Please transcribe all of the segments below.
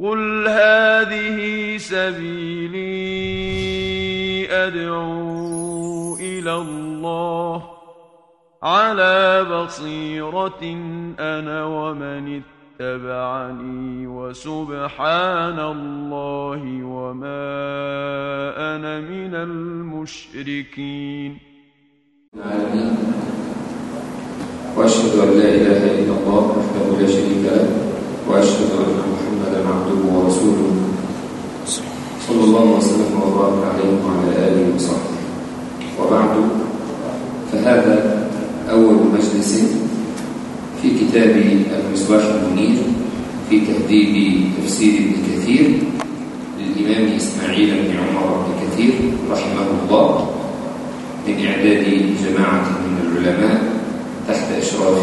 قل هذه سبيلي أدعو إلى الله على بصيرة أنا ومن اتبعني وسبحان الله وما أنا من المشركين وأشهد أن لا إله إلا الله وحده لا شريك له وأشهد أن محمدا عبده ورسوله. صلى الله وسلم وبارك عليه وعلى آله وصحبه. وبعد فهذا أول مجلس في كتاب المصباح المنير في تهذيب تفسير ابن كثير للإمام إسماعيل بن عمر بن كثير رحمه الله من إعداد جماعة من العلماء تحت إشراف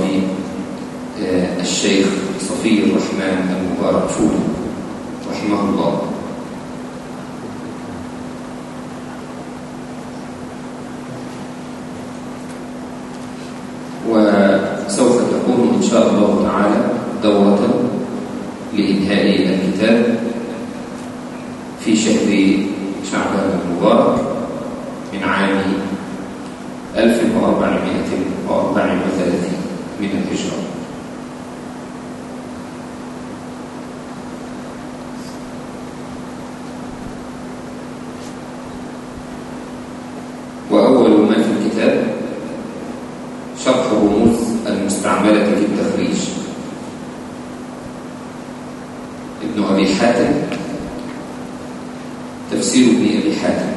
الشيخ صفي الرحمن المبارك فولي رحمه الله. وسوف تكون إن شاء الله تعالى دورة لإنهاء الكتاب في شهر شعبان المبارك من عام 1434 من الهجرة وأول ما في الكتاب شرح رموز المستعملة في التخريج ابن أبي حاتم تفسير ابن أبي حاتم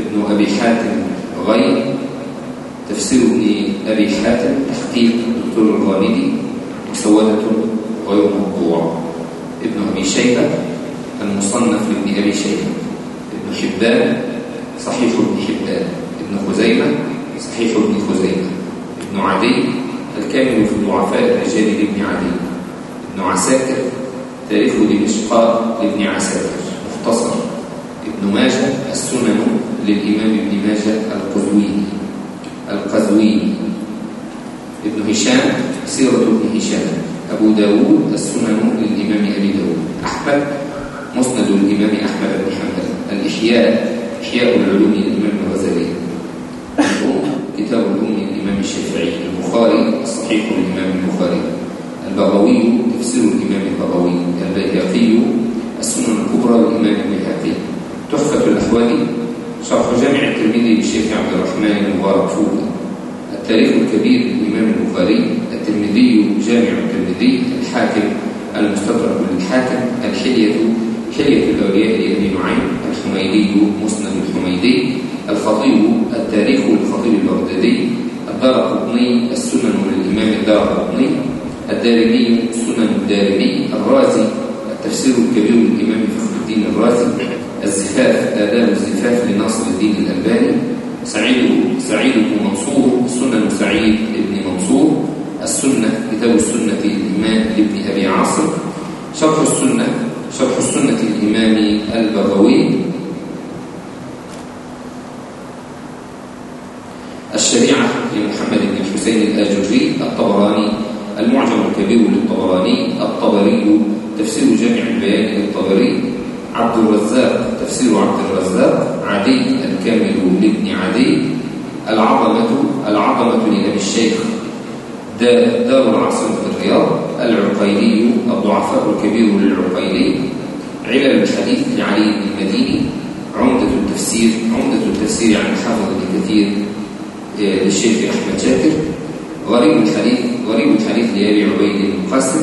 ابن أبي حاتم غير تفسير ابن أبي حاتم تحقيق الدكتور الغامدي مسودة غير مطبوع ابن أبي شيبة المصنف لابن أبي شيبة. ابن حبان صحيح ابن حبان. ابن خزيمة صحيح ابن خزيمة. ابن عدي الكامل في ضعفاء الرجال لابن عدي. ابن عساكر تاريخ دمشق لابن عساكر. مختصر. ابن ماجه السنن للإمام ابن ماجه القزويني. القزويني. ابن هشام سيرة ابن هشام. أبو داود السنن للإمام أبي داود. أحمد مسند الإمام أحمد بن حنبل. الإحياء إحياء العلوم للإمام الغزالي. كتاب الأم للإمام الشافعي. البخاري الصحيح للإمام البخاري. البغوي تفسير الإمام البغوي. البيهقي السنن الكبرى للإمام البيهقي. تحفة الأحوال شرح جامع الترمذي للشيخ عبد الرحمن المبارك فوقي. التاريخ الكبير للإمام البخاري الترمذي جامع الترمذي الحاكم المستدرك للحاكم الحلية حلية الأولياء لأبي نعيم الحميدي مسند الحميدي الخطيب التاريخ للخطيب البغدادي الدار قطني السنن للإمام الدار قطني الدارمي سنن الدارمي الرازي التفسير الكبير للإمام فخر الدين الرازي. الزفاف آداب الزفاف لناصر الدين الألباني. سعيد سعيد بن منصور سنن سعيد بن منصور. السنة كتاب السنة للإمام لابن أبي عاصم. شرح السنة شرح السنة الإمام البغوي. الشريعة لمحمد بن الحسين الآجري الطبراني. المعجم الكبير للطبراني الطبري تفسير جامع البيان للطبري. عبد الرزاق تفسير عبد الرزاق عدي الكامل لابن عدي العظمة العظمة لأبي الشيخ دار العاصمة في الرياض العقيلي الضعفاء الكبير للعقيلي علل الحديث لعلي بن المديني عمدة التفسير عمدة التفسير عن الحافظ بن كثير للشيخ أحمد شاكر غريب الحديث غريب الحديث لأبي عبيد القاسم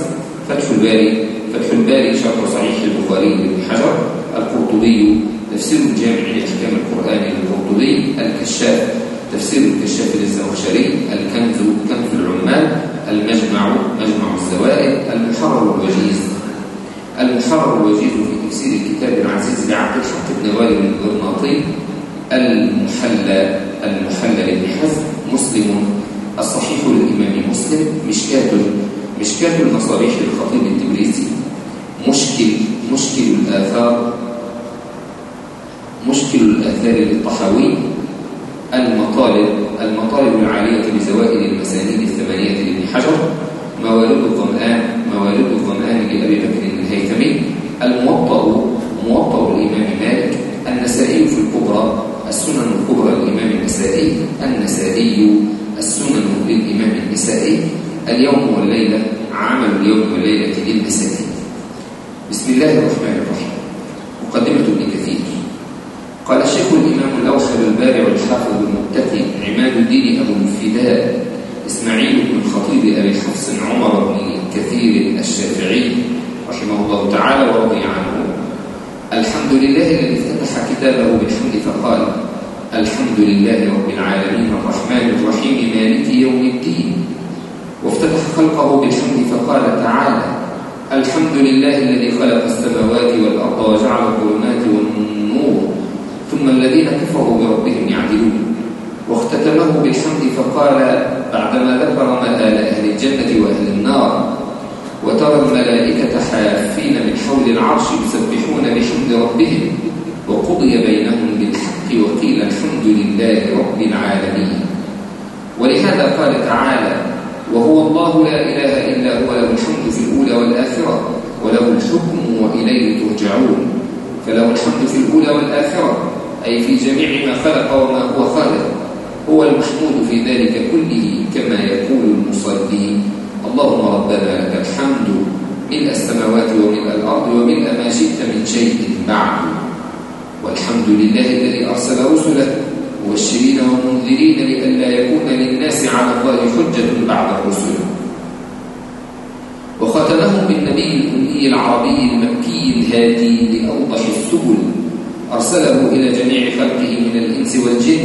فتح الباري فتح الباري شرح صحيح البخاري لابن حجر القرطبي تفسير الجامع لأحكام القرآن للقرطبي الكشاف تفسير الكشاف للزمخشري الكنز كنز العمال المجمع مجمع الزوائد المحرر الوجيز المحرر الوجيز في تفسير الكتاب العزيز لعبد الحق بن غالب الغرناطي المحلى المحلى لابن حزم مسلم الصحيح للإمام مسلم مشكاة مشكاة المصابيح للخطيب التبريزي. مشكل مشكل الآثار مشكل الآثار للطحاوي المطالب المطالب العالية لزوائد المسانيد الثمانية لابن حجر موالد الظمآن موالد الظمآن لأبي بكر الهيثمي الموطأ موطأ الإمام مالك النسائي في الكبرى السنن الكبرى للإمام النسائي النسائي السنن للإمام النسائي اليوم والليلة عمل اليوم والليلة للنسائي. بسم الله الرحمن الرحيم. مقدمة ابن كثير. قال الشيخ الإمام الأوسط البارع الحافظ المتقي عماد الدين أبو الفداء إسماعيل بن الخطيب أبي حفص عمر بن كثير الشافعي رحمه الله تعالى ورضي عنه. الحمد لله الذي افتتح كتابه بالحمد فقال الحمد لله رب العالمين الرحمن الرحيم مالك يوم الدين. وافتتح خلقه بالحمد فقال تعالى الحمد لله الذي خلق السماوات والأرض وجعل الظلمات والنور ثم الذين كفروا بربهم يعدلون. واختتمه بالحمد فقال بعدما ذكر مآل أهل الجنة وأهل النار وترى الملائكة حافين من حول العرش يسبحون بحمد ربهم وقضي بينهم بالحق وقيل الحمد لله رب العالمين. ولهذا قال تعالى وهو الله لا إله إلا هو له الحمد في الأولى والآخرة وله الحكم وإليه ترجعون. فله الحمد في الأولى والآخرة أي في جميع ما خلق وما هو خالق. هو المحمود في ذلك كله كما يقول المصلي اللهم ربنا لك الحمد ملء السماوات وملء الأرض وملء ما شئت من شيء بعد. والحمد لله الذي أرسل رسله مبشرين ومنذرين لئلا يكون للناس على الله حجة بعد الرسل. وختمهم بالنبي الأمي العربي المكي الهادي لأوضح السبل. أرسله إلى جميع خلقه من الإنس والجن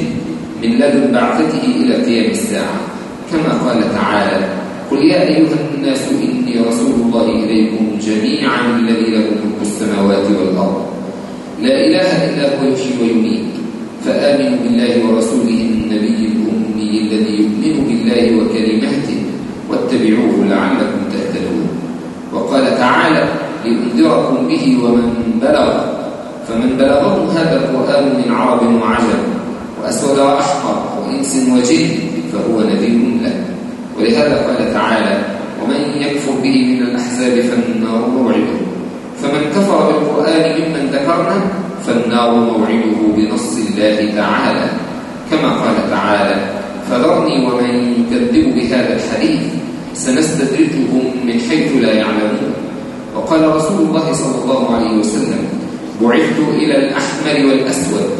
من لدن بعثته إلى قيام الساعة. كما قال تعالى قل يا أيها الناس إني رسول الله إليكم جميعا الذي له ملك السماوات والأرض. لا إله إلا هو يحيي ويميت. فآمنوا بالله ورسوله النبي الأمي الذي يؤمن بالله وكلماته واتبعوه لعلكم وقال تعالى لأنذركم به ومن بلغ فمن بلغه هذا القرآن من عرب وعجم وأسود وأحمر وإنس وجن فهو نذير له ولهذا قال تعالى ومن يكفر به من الأحزاب فالنار موعده. فمن كفر بالقرآن ممن ذكرنا فالنار موعده بنص الله تعالى. كما قال تعالى فذرني ومن يكذب بهذا الحديث سنستدرجهم من حيث لا يعلمون. وقال رسول الله صلى الله عليه وسلم بعثت إلى الأحمر والأسود.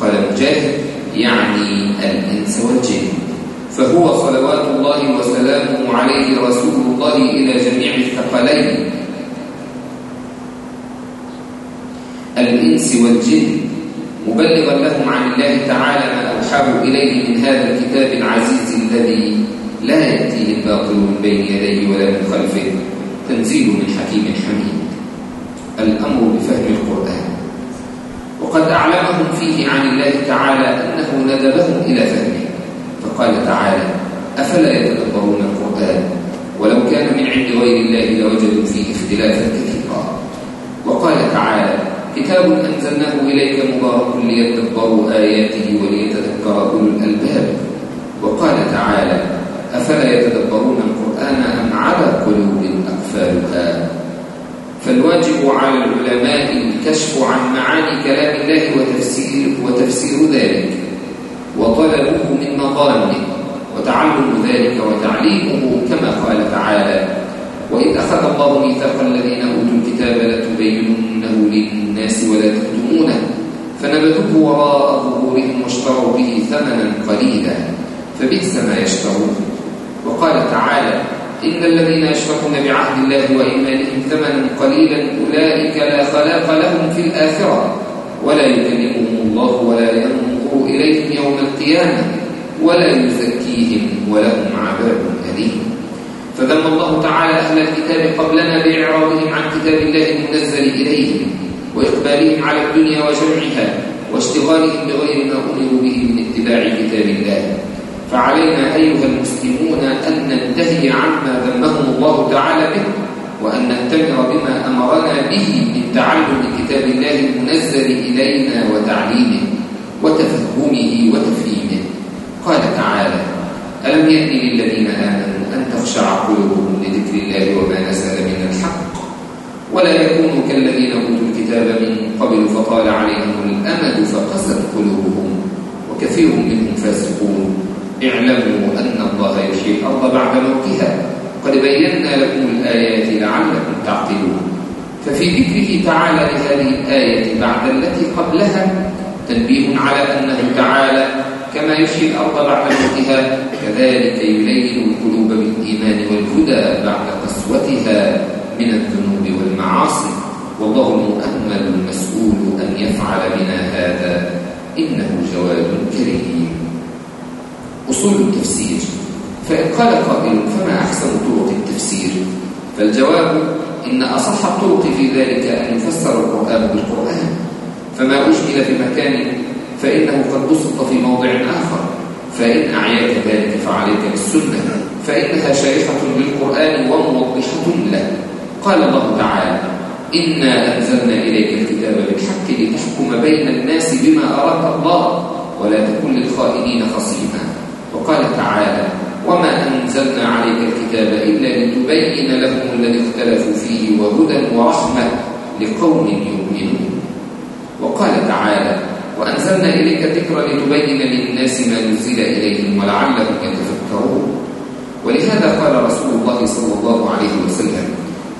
قال مجاهد يعني الإنس والجن. فهو صلوات الله وسلامه عليه رسول الله إلى جميع الثقلين. الإنس والجن مبلغا لهم عن الله تعالى ما أوحاه إليه من هذا الكتاب العزيز الذي لا يأتيه الباطل من بين يديه ولا من خلفه تنزيل من حكيم حميد. الأمر بفهم القرآن. وقد أعلمهم فيه عن الله تعالى أنه ندبهم إلى فهمه. فقال تعالى أفلا يتدبرون القرآن؟ ولو كان من عند غير الله لوجدوا فيه اختلافا كثيرا. وقال تعالى كتاب أنزلناه إليك مبارك ليتدبروا آياته وليتذكر أولو الألباب. وقال تعالى أفلا يتدبرون القرآن أم على قلوب أقفالها فالواجب على العلماء الكشف عن معاني كلام الله وتفسير, وتفسير ذلك. وطلبه من مظانه وتعلم ذلك وتعليمه كما قال تعالى وإذ أخذ الله ميثاق الذين أوتوا الكتاب لتبيننه للناس ولا تكتمونه فنبذوه وراء ظهورهم واشتروا به ثمنا قليلا فبئس ما يشترون. وقال تعالى إن الذين يشركون بعهد الله وإيمانهم ثمنا قليلا أولئك لا خلاق لهم في الآخرة ولا يكلمهم الله ولا ينظر إليهم يوم القيامة ولا يزكيهم ولهم عذاب أليم. فذم الله تعالى أهل الكتاب قبلنا بإعراضهم عن كتاب الله المنزل إليهم وإقبالهم على الدنيا وجمعها واشتغالهم بغير ما أمروا به من اتباع كتاب الله. فعلينا أيها المسلمون أن ننتهي عما ذمهم الله تعالى به وأن نأتمر بما أمرنا به من تعلم كتاب الله المنزل إلينا وتعليمه وتفهمه وتفهيمه. قال تعالى ألم يأن للذين آمنوا أن تخشع قلوبهم لذكر الله وما نزل من الحق؟ ولا يكونوا كالذين أوتوا الكتاب من قبل فطال عليهم الأمد فقست قلوبهم وكثير منهم فاسقون. اعلموا أن الله يحيي الأرض بعد موتها. قد بينا لكم الآيات لعلكم تعقلون. ففي ذكره تعالى لهذه الآية بعد التي قبلها تنبيه على أنه تعالى كما يحيي الأرض بعد موتها كذلك يلين القلوب بالإيمان والهدى بعد قسوتها من الذنوب والمعاصي. والله المؤمل المسؤول أن يفعل بنا هذا. إنه جواد كريم. أصول التفسير. فإن قال قائل فما أحسن طرق التفسير. فالجواب إن أصح الطرق في ذلك أن يفسر القرآن بالقرآن. فما أجمل في مكان فإنه قد بسط في موضع آخر. فإن أعياك ذلك فعليك بالسنة. فإنها شارحة للقرآن وموضحة له. قال الله تعالى إنا أنزلنا إليك الكتاب بالحق لتحكم بين الناس بما أراك الله ولا تكن للخائنين خصيما. وقال تعالى وما أنزلنا عليك الكتاب إلا لتبين لهم الذي اختلفوا فيه وهدى ورحمة لقوم يؤمنون. وقال تعالى وأنزلنا إليك الذكر لتبين للناس ما نزل إليهم ولعلهم يتفكرون. ولهذا قال رسول الله صلى الله عليه وسلم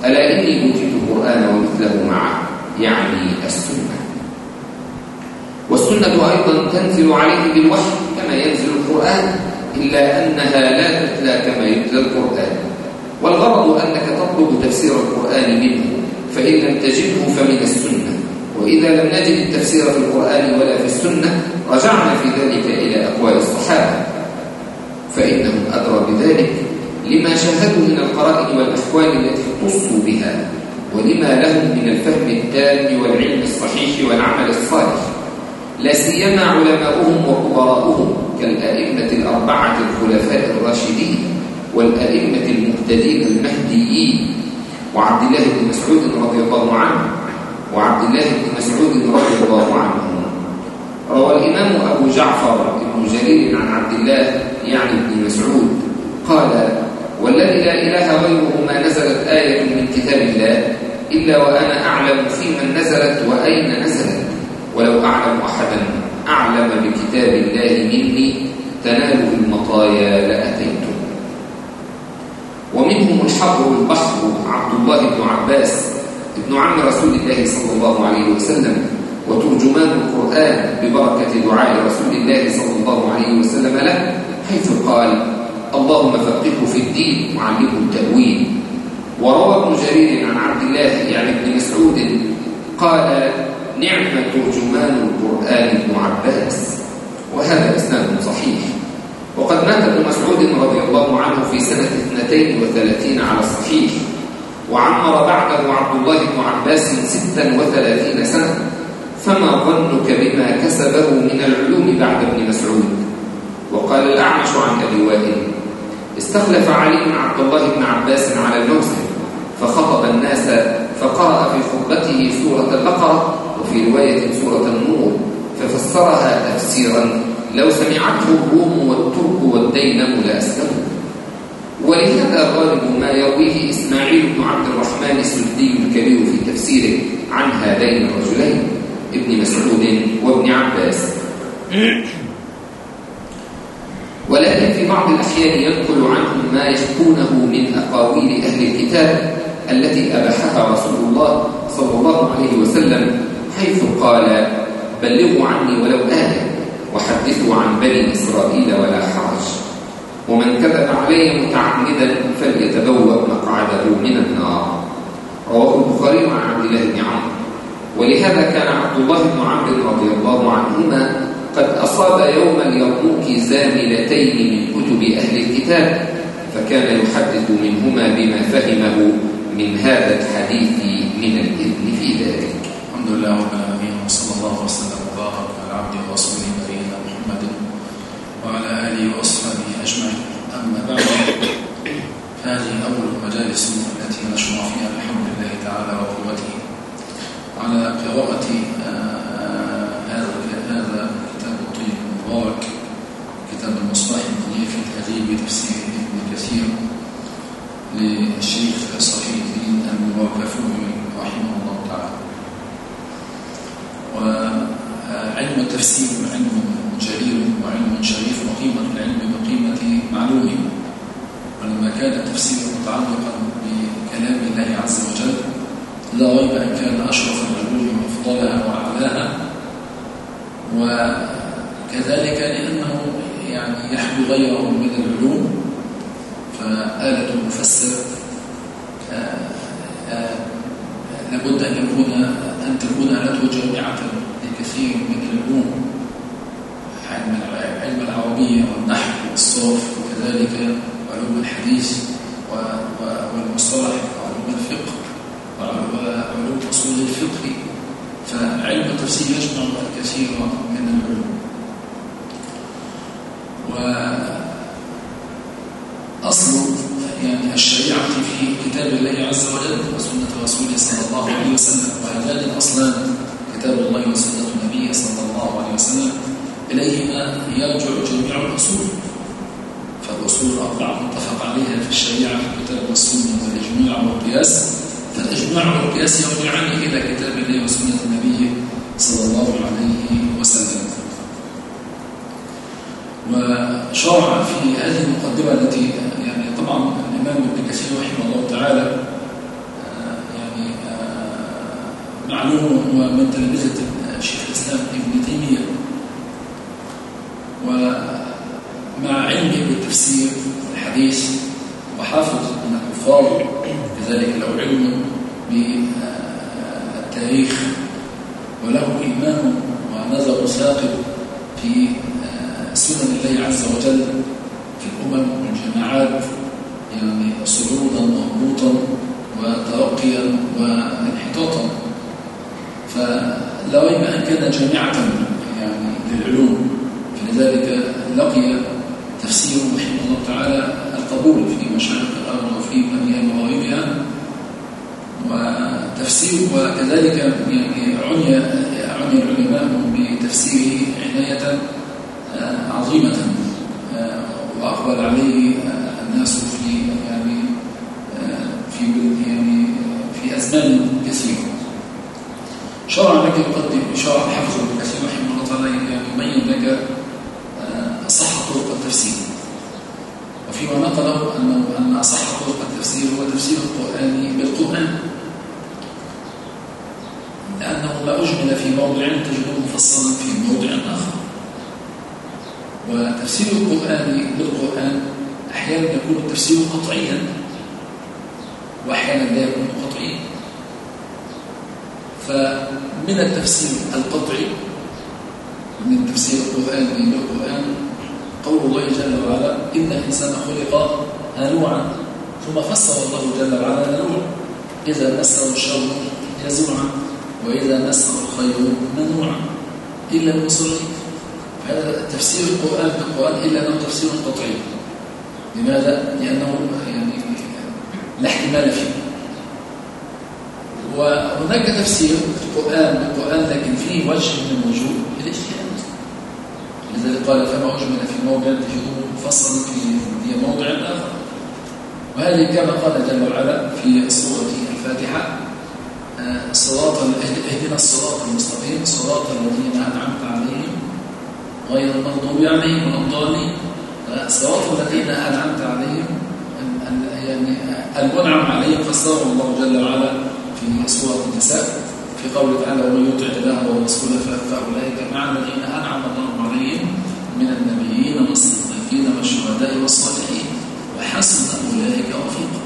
ألا إني أوتيت القرآن ومثله معه يعني السنة. والسنة أيضا تنزل عليه بالوحي كما ينزل القرآن إلا أنها لا تتلى كما يتلى القرآن. والغرض أنك تطلب تفسير القرآن منه فإن لم تجده فمن السنة. وإذا لم نجد التفسير في القرآن ولا في السنة رجعنا في ذلك إلى أقوال الصحابة. فإنهم أدرى بذلك لما شاهدوا من القرائن والأحوال التي اختصوا بها ولما لهم من الفهم التام والعلم الصحيح والعمل الصالح. لا سيما علماؤهم وكبراؤهم كالأئمة الأربعة الخلفاء الراشدين والأئمة المهتدين المهديين وعبد الله بن مسعود رضي الله عنه وعبد الله بن مسعود رضي الله عنه. روى الإمام أبو جعفر بن جرير عن عبد الله يعني ابن مسعود قال والذي لا إله غيره ما نزلت آية من كتاب الله إلا وأنا أعلم في من نزلت وأين نزلت ولو أعلم أحدا. أعلم بكتاب الله مني تناله المطايا لأتيته ومنهم الحر البحر عبد الله بن عباس ابن عم رسول الله صلى الله عليه وسلم وترجمان القرآن ببركة دعاء رسول الله صلى الله عليه وسلم له حيث قال اللهم فقهه في الدين وعلمه التأويل وروى ابن جرير عن عبد الله يعني ابن مسعود قال نعم ترجمان القرآن ابن عباس وهذا إسناد صحيح. وقد مات ابن مسعود رضي الله عنه في سنة 32 على الصحيح وعمر بعده عبد الله بن عباس 36 سنة فما ظنك بما كسبه من العلوم بعد ابن مسعود؟ وقال الأعمش عن أبي وائل استخلف علي عبد الله بن عباس على الموسم فخطب الناس فقرأ في خطبته سورة البقرة وفي رواية سورة النور ففسرها تفسيرا لو سمعته الروم والترك والدينم لأسلموا ولهذا غالب ما يرويه إسماعيل بن عبد الرحمن السدي الكبير في تفسيره عن هذين الرجلين ابن مسعود وابن عباس. ولكن في بعض الأحيان ينقل عنهم ما يحكونه من أقاويل أهل الكتاب التي أباحها رسول الله صلى الله عليه وسلم حيث قال بلغوا عني ولو آية وحدثوا عن بني إسرائيل ولا حرج. ومن كذب علي متعمدا فليتبوأ مقعده من النار. رواه البخاري عن عبد الله بن عمرو. ولهذا كان عبد الله بن عمرو رضي الله عنهما قد أصاب يوم اليرموك زاملتين من كتب أهل الكتاب فكان يحدث منهما بما فهمه من هذا الحديث من الإذن في ذلك. الحمد لله رب العالمين وصلى الله وسلم وبارك على عبده ورسوله نبينا محمد وعلى آله وأصحابه أجمعين. أما بعد هذه أول مجالس التي نشرع فيها بحمد الله تعالى وقوته على قراءة هذا هذا الكتاب الطيب المبارك كتاب المصباح المنير في تهذيب تفسير ابن كثير للشيخ صحيح الدين المبارك فوري رحمه علم التفسير علم جليل وعلم شريف وقيمة العلم بقيمة معلومه ولما كان التفسير متعلقا بكلام الله عز وجل لا ريب أن كان أشرف العلوم وأفضلها وأعلاها وكذلك لأنه يعني يحمي غيره من العلوم فآلة المفسر آه، آه، لابد أن يكون أن تكون آلته جامعة لكثير من العلوم علم العربية والنحو والصرف وكذلك علوم الحديث والمصطلح وعلوم الفقه وعلوم أصول الفقه فعلم التفسير يجمع الكثير من العلوم وأصل يعني الشريعة في كتاب الله عز وجل وسنة رسوله صلى الله عليه وسلم وهذان الأصلان كتاب الله وسنة النبي صلى الله عليه وسلم إليهما يرجع جميع الأصول فالأصول الأربعة متفق عليها في الشريعة في الكتاب والسنة والإجماع والقياس فالإجماع والقياس يرجعان إلى كتاب الله وسنة النبي صلى الله عليه وسلم وشرع في هذه المقدمة التي يعني طبعا الإمام ابن كثير رحمه الله تعالى آه، يعني آه، معلوم ومن تلمذة شيخ الإسلام ابن تيمية. ومع علمه بالتفسير والحديث وحافظ من الكفار كذلك له علم بالتاريخ وله إيمان ونظر ساقط في سنن الله عز وجل في الأمم والجماعات يعني صعودا وهبوطا وترقيا وانحطاطا فلا ريب أن كان جامعة يعني للعلوم فلذلك لقي تفسير رحمه الله تعالى القبول في مشارق الأرض وفي منيا مغاربها وتفسير وكذلك يعني عني عني العلماء بتفسيره عناية آه، عظيمة آه، وأقبل عليه الناس في يعني آه، في يعني في أزمان كثيرة شرع لك يقدم شرع حفظ ابن كثير رحمه الله تعالى يعني يبين لك أصح طرق التفسير وفيما نقله أنه أن أصح طرق التفسير هو تفسير القرآن بالقرآن لأنه ما أجمل في موضع تجده مفصلا في موضع آخر وتفسير القرآن بالقرآن أحيانا يكون التفسير قطعيا وأحيانا لا يكون قطعيا فمن التفسير القطعي من تفسير القرآن بالقرآن قول الله جل وعلا إن الإنسان خلق هلوعا ثم فسر الله جل وعلا هلوعا إذا مسه الشر يزوعا وإذا مسه الخير منوعا إلا المصلين هذا تفسير القرآن بالقرآن إلا أنه تفسير قطعي. لماذا؟ لأنه يعني لا احتمال فيه. وهناك تفسير القرآن بالقرآن لكن فيه وجه من وجوه الاجتهاد. لذلك قال فما أجمل في موضع مفصل في موضع آخر. وهذه كما قال جل وعلا في سورة الفاتحة آه، صراط اهدنا الصراط المستقيم صراط الذين أنعمت عليهم غير المغضوب عليهم ولا الضالين. صراط الذين أنعمت عليهم يعني المنعم عليهم فسره الله جل وعلا في سورة النساء في قوله تعالى ومن يطع الله ورسوله فأولئك مع الذين أنعم الله عليهم من النبيين والصديقين والشهداء والصالحين وحسن أولئك رفيقا.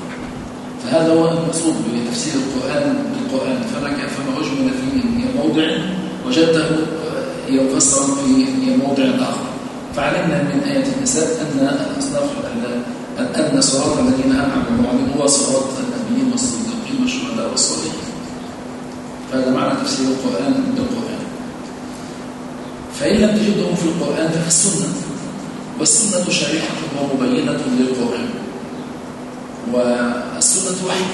فهذا هو المقصود بتفسير القرآن بالقرآن. فما فما أجمل في موضع وجدته يفسر في موضع آخر. فعلمنا من آية النساء أن الأصناف أن صراط الذين أنعم الله عليهم هو صراط النبيين والصديقين والشهداء والصالحين. فهذا معنى تفسير القرآن بالقرآن فإن لم تجده في القرآن ففي السنة. والسنة شريحة ومبينة للقرآن. والسنة وحي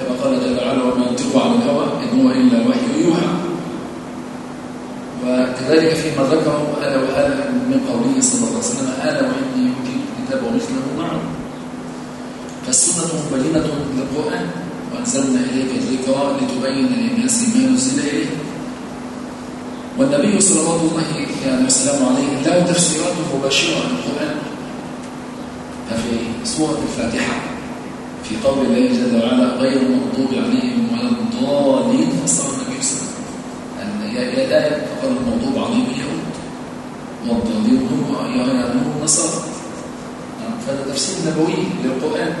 كما قال جل وعلا وما ينطق عن الهوى إن هو إلا وحي يوحى. وكذلك فيما ذكره ألا وألا من قوله صلى الله عليه وسلم ألا وإني يؤتي الكتاب ومثله معه. فالسنة مبينة للقرآن وأنزلنا إليك الذكرى لتبين للناس ما نزل إليه والنبي صلى الله عليه وسلم عليه له تفسيرات مباشرة عن القرآن. ففي سورة الفاتحة في قول الله جل وعلا غير المغضوب عليهم ولا الضالين الله يا الآية فقال المغضوب عليهم اليهود والضالين هم يعلمون النصارى نعم، فهذا تفسير نبوي للقرآن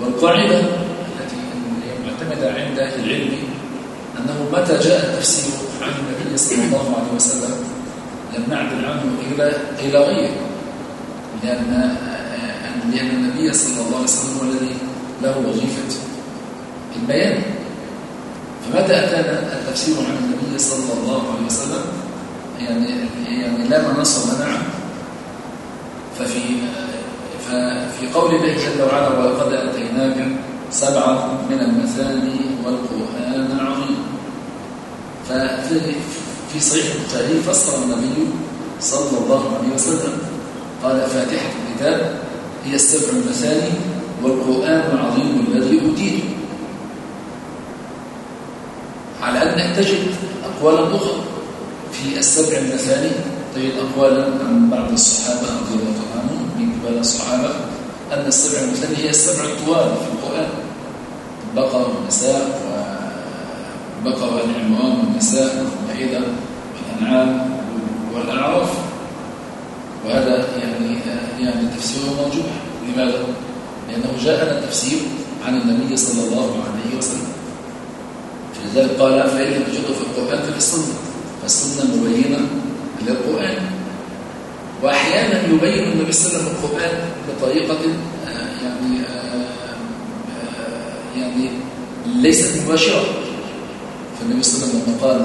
والقاعدة التي معتمدة عند أهل العلم أنه متى جاء التفسير عن النبي صلى الله عليه وسلم؟ لم نعدل عنه إلى إلى غيره. لأن لأن النبي صلى الله عليه وسلم هو الذي له وظيفة البيان. فمتى أتانا التفسير عن النبي صلى الله عليه وسلم؟ يعني يعني لا منص منع ففي ففي قول الله جل وعلا ولقد أتيناك سبعة من المثاني والقرآن العظيم. ففي في صحيح البخاري فسر النبي صلى الله عليه وسلم قال فاتحة الكتاب هي السبع المثاني والقرآن العظيم الذي أوتيته. على أن تجد أقوالا أخرى في السبع المثاني. تجد أقوالا عن بعض الصحابة رضي الله عنهم من قبل الصحابة أن السبع المثاني هي السبع الطوال في القرآن. البقرة والنساء والبقرة والعمران والنساء والمائدة والأنعام والأعراف. وهذا يعني يعني تفسيره مرجوح لماذا؟ لأنه جاءنا التفسير عن النبي صلى الله عليه وسلم. فلذلك قال فإن لم تجده في القرآن ففي السنة. فالسنة مبينة للقرآن. وأحيانا يبين النبي صلى الله عليه وسلم القرآن بطريقة آه، يعني آه، آه، يعني ليست مباشرة. فالنبي صلى الله عليه وسلم قال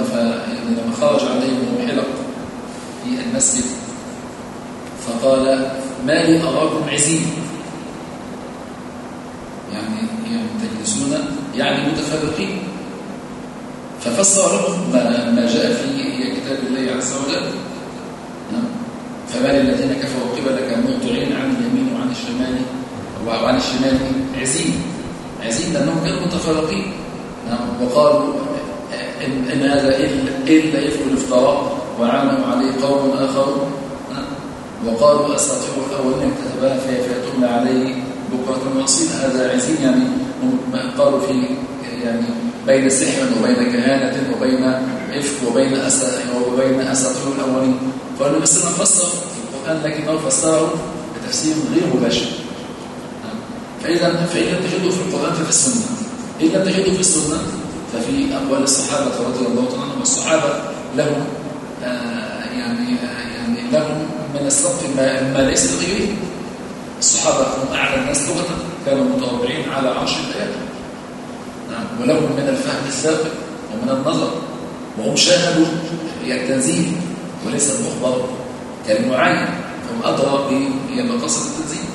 يعني لما خرج عليهم حلق في المسجد فقال ما لي أراكم عزين يعني يعني تجلسون يعني متفرقين. ففسر ما, ما جاء في كتاب الله عز وجل. نعم. فما للذين كفروا قبلك مهطعين عن اليمين وعن الشمال وعن الشمال عزين. عزين لأنهم كانوا متفرقين. نعم. وقالوا إن, هذا إلا يفعل الافتراء وعانوا عليه قوم آخرون. وقالوا أساطير الأولين كتبها فيتم عليه بكرة وأصيل. هذا عزيز يعني قالوا في يعني بين سحر وبين كهانة وبين إفك وبين وبين أساطير الأولين. فالنبي عليه وسلم فسر. القرآن لكنه فسره بتفسير غير مباشر. فإذا فإن لم تجدوا في القرآن ففي السنة. إن لم تجدوا في السنة ففي أقوال الصحابة رضي الله تعالى عنهم. والصحابة لهم آه يعني آه يعني لهم من السبق ما, ما ليس لغيره الصحابة هم أعلى الناس لغة كانوا متوابعين على عرش الآيات. نعم ولهم من الفهم السابق ومن النظر وهم شاهدوا التنزيل وليس المخبر كالمعين فهم أدرى بمقاصد التنزيل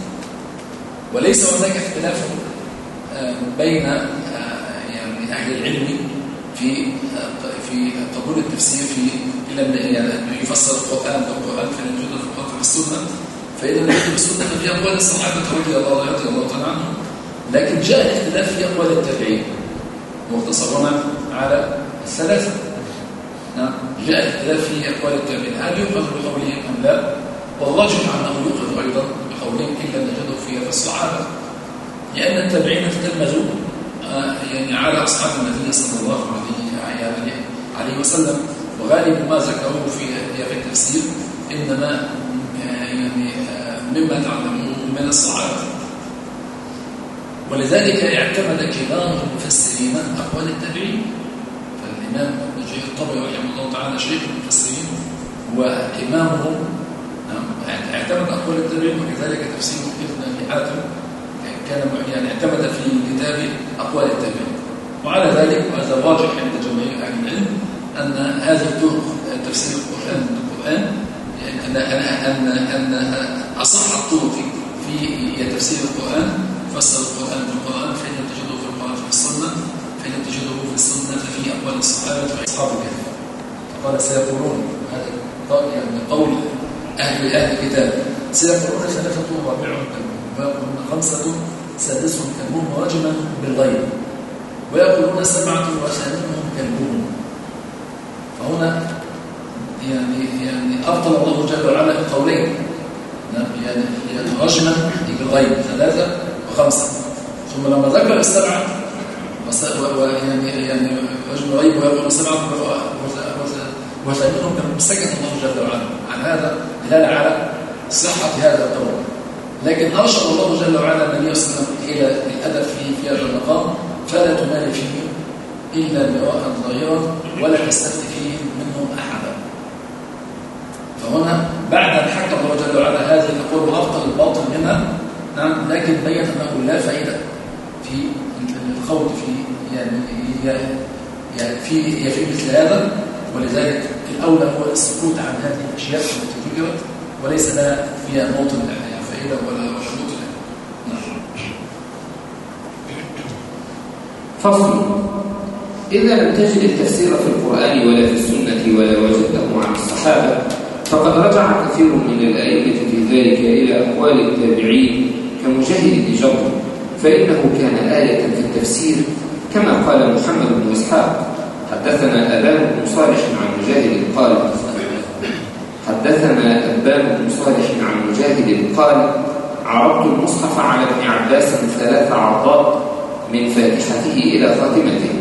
وليس هناك اختلاف آه، بين آه، يعني أهل العلم في آه، في قبول التفسير في إلى يعني يفسر القرآن بالقرآن فإن يوجد القرآن في السنة فإذا لم يكن السنة ففي أقوال الصحابة رضي الله عنهم. لكن جاء الاختلاف في أقوال التابعين. مختصرون على الثلاثة. نعم. جاء الاختلاف في أقوال التابعين هل يؤخذ بقولهم أم لا؟ والراجح أنه يؤخذ أيضا بقولهم إن لم نجده في الصحابة لأن التابعين تتلمذوا آه، يعني على أصحاب النبي صلى الله عليه عليه وسلم. وغالب ما ذكروه في في التفسير إنما آه، يعني آه، مما تعلموه من الصحابة. ولذلك اعتمد كبار المفسرين أقوال التابعين. فالإمام ابن جرير الطبري رحمه الله تعالى شيخ المفسرين وإمامهم نعم، اعتمد أقوال التابعين وكذلك تفسير ابن حاتم كان يعني اعتمد في كتابه أقوال التابعين. وعلى ذلك وهذا الراجح عند جماهير أهل العلم أن هذه الطرق تفسير القرآن بالقرآن أن أن أن أصح الطرق في تفسير القرآن فسر القرآن بالقرآن فإن تجده في القرآن في السنة فإن تجده في السنة ففي أقوال الصحابة وأصحاب الكهف قال سيقولون هذا يعني قول أهل أهل الكتاب. سيقولون ثلاثة رابعهم ويقولون خمسة سادسهم كلبهم رجما بالغيب. ويقولون سبعة وثامنهم كلبهم فهنا يعني يعني أبطل الله جل وعلا قولين. نعم يعني يعني رجما بالغيب. ثلاثة وخمسة ثم لما ذكر السبعة ويعني يعني رجل غيب ويقول سبعة وثامنهم كان مسجد الله جل وعلا عن هذا دلالة على صحة هذا القول. لكن أرشد الله جل وعلا عليه وسلم إلى الأدب في في هذا المقام فلا تمال فيه إلا مراء ظاهرا ولا تستفت فيه منهم أحدا. فهنا بعد أن حكم الله جل وعلا هذه الأقوال وأبطل الباطل منها نعم لكن بين أنه لا فائدة في الخوض في يعني يعني في في مثل هذا ولذلك الأولى هو السكوت عن هذه الأشياء التي ذكرت وليس لها فيها موطن فائدة ولا ولا نعم. فصل. إذا لم تجد التفسير في القرآن ولا في السنة ولا وجدته عن الصحابة فقد رجع كثير من الأئمة في ذلك إلى أقوال التابعين كمجاهد بن جبر فإنه كان آية في التفسير كما قال محمد بن إسحاق حدثنا أبان بن صالح عن مجاهد قال حدثنا أبان بن صالح عن مجاهد قال عرضت المصحف على ابن عباس ثلاث عرضات من فاتحته إلى خاتمته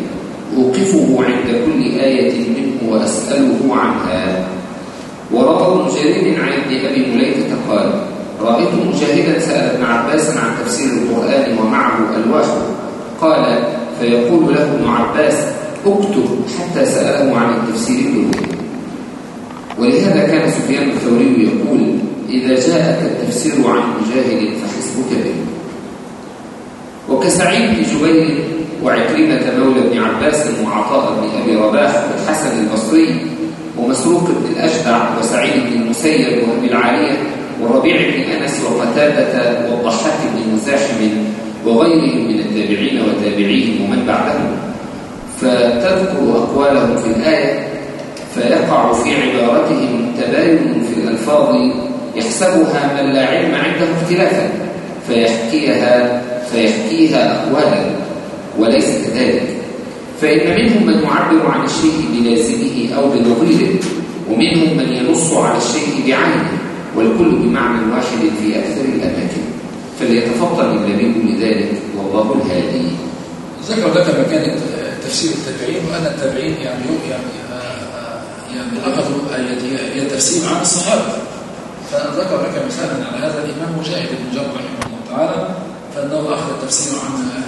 أوقفه عند كل آية منه وأسأله عنها. وروى جرير عن ابن أبي مليكة قال رأيت مجاهدا سأل ابن عباس عن تفسير القرآن ومعه ألواحه قال فيقول له ابن عباس اكتب حتى سأله عن التفسير كله ولهذا كان سفيان الثوري يقول إذا جاءك التفسير عن مجاهد فحسبك به. وكسعيد بن جبير وعكرمة مولى بن عباس وعطاء بن أبي رباح والحسن البصري ومسروق بن الأشدع وسعيد بن المسيب وأبي العالية وربيع بن أنس وقتادة والضحاك بن مزاحم وغيرهم من التابعين وتابعيهم ومن بعدهم. فتذكر أقوالهم في الآية فيقع في عبارتهم تباين في الألفاظ يحسبها من لا علم عنده اختلافا فيحكيها فيحكيها أقوالا وليس كذلك. فإن منهم من يعبر عن الشيء بلازمه أو بنظيره ومنهم من ينص على الشيء بعينه والكل بمعنى واحد في أكثر الأماكن. فليتفضل اللبيب لذلك والله الهادي. ذكر لك مكان تفسير التابعين وأن التابعين يعني يعني يعني أخذوا التفسير عن الصحابة. فذكر لك مثالا على هذا الإمام مجاهد بن جبر رحمه الله تعالى فإنه أخذ التفسير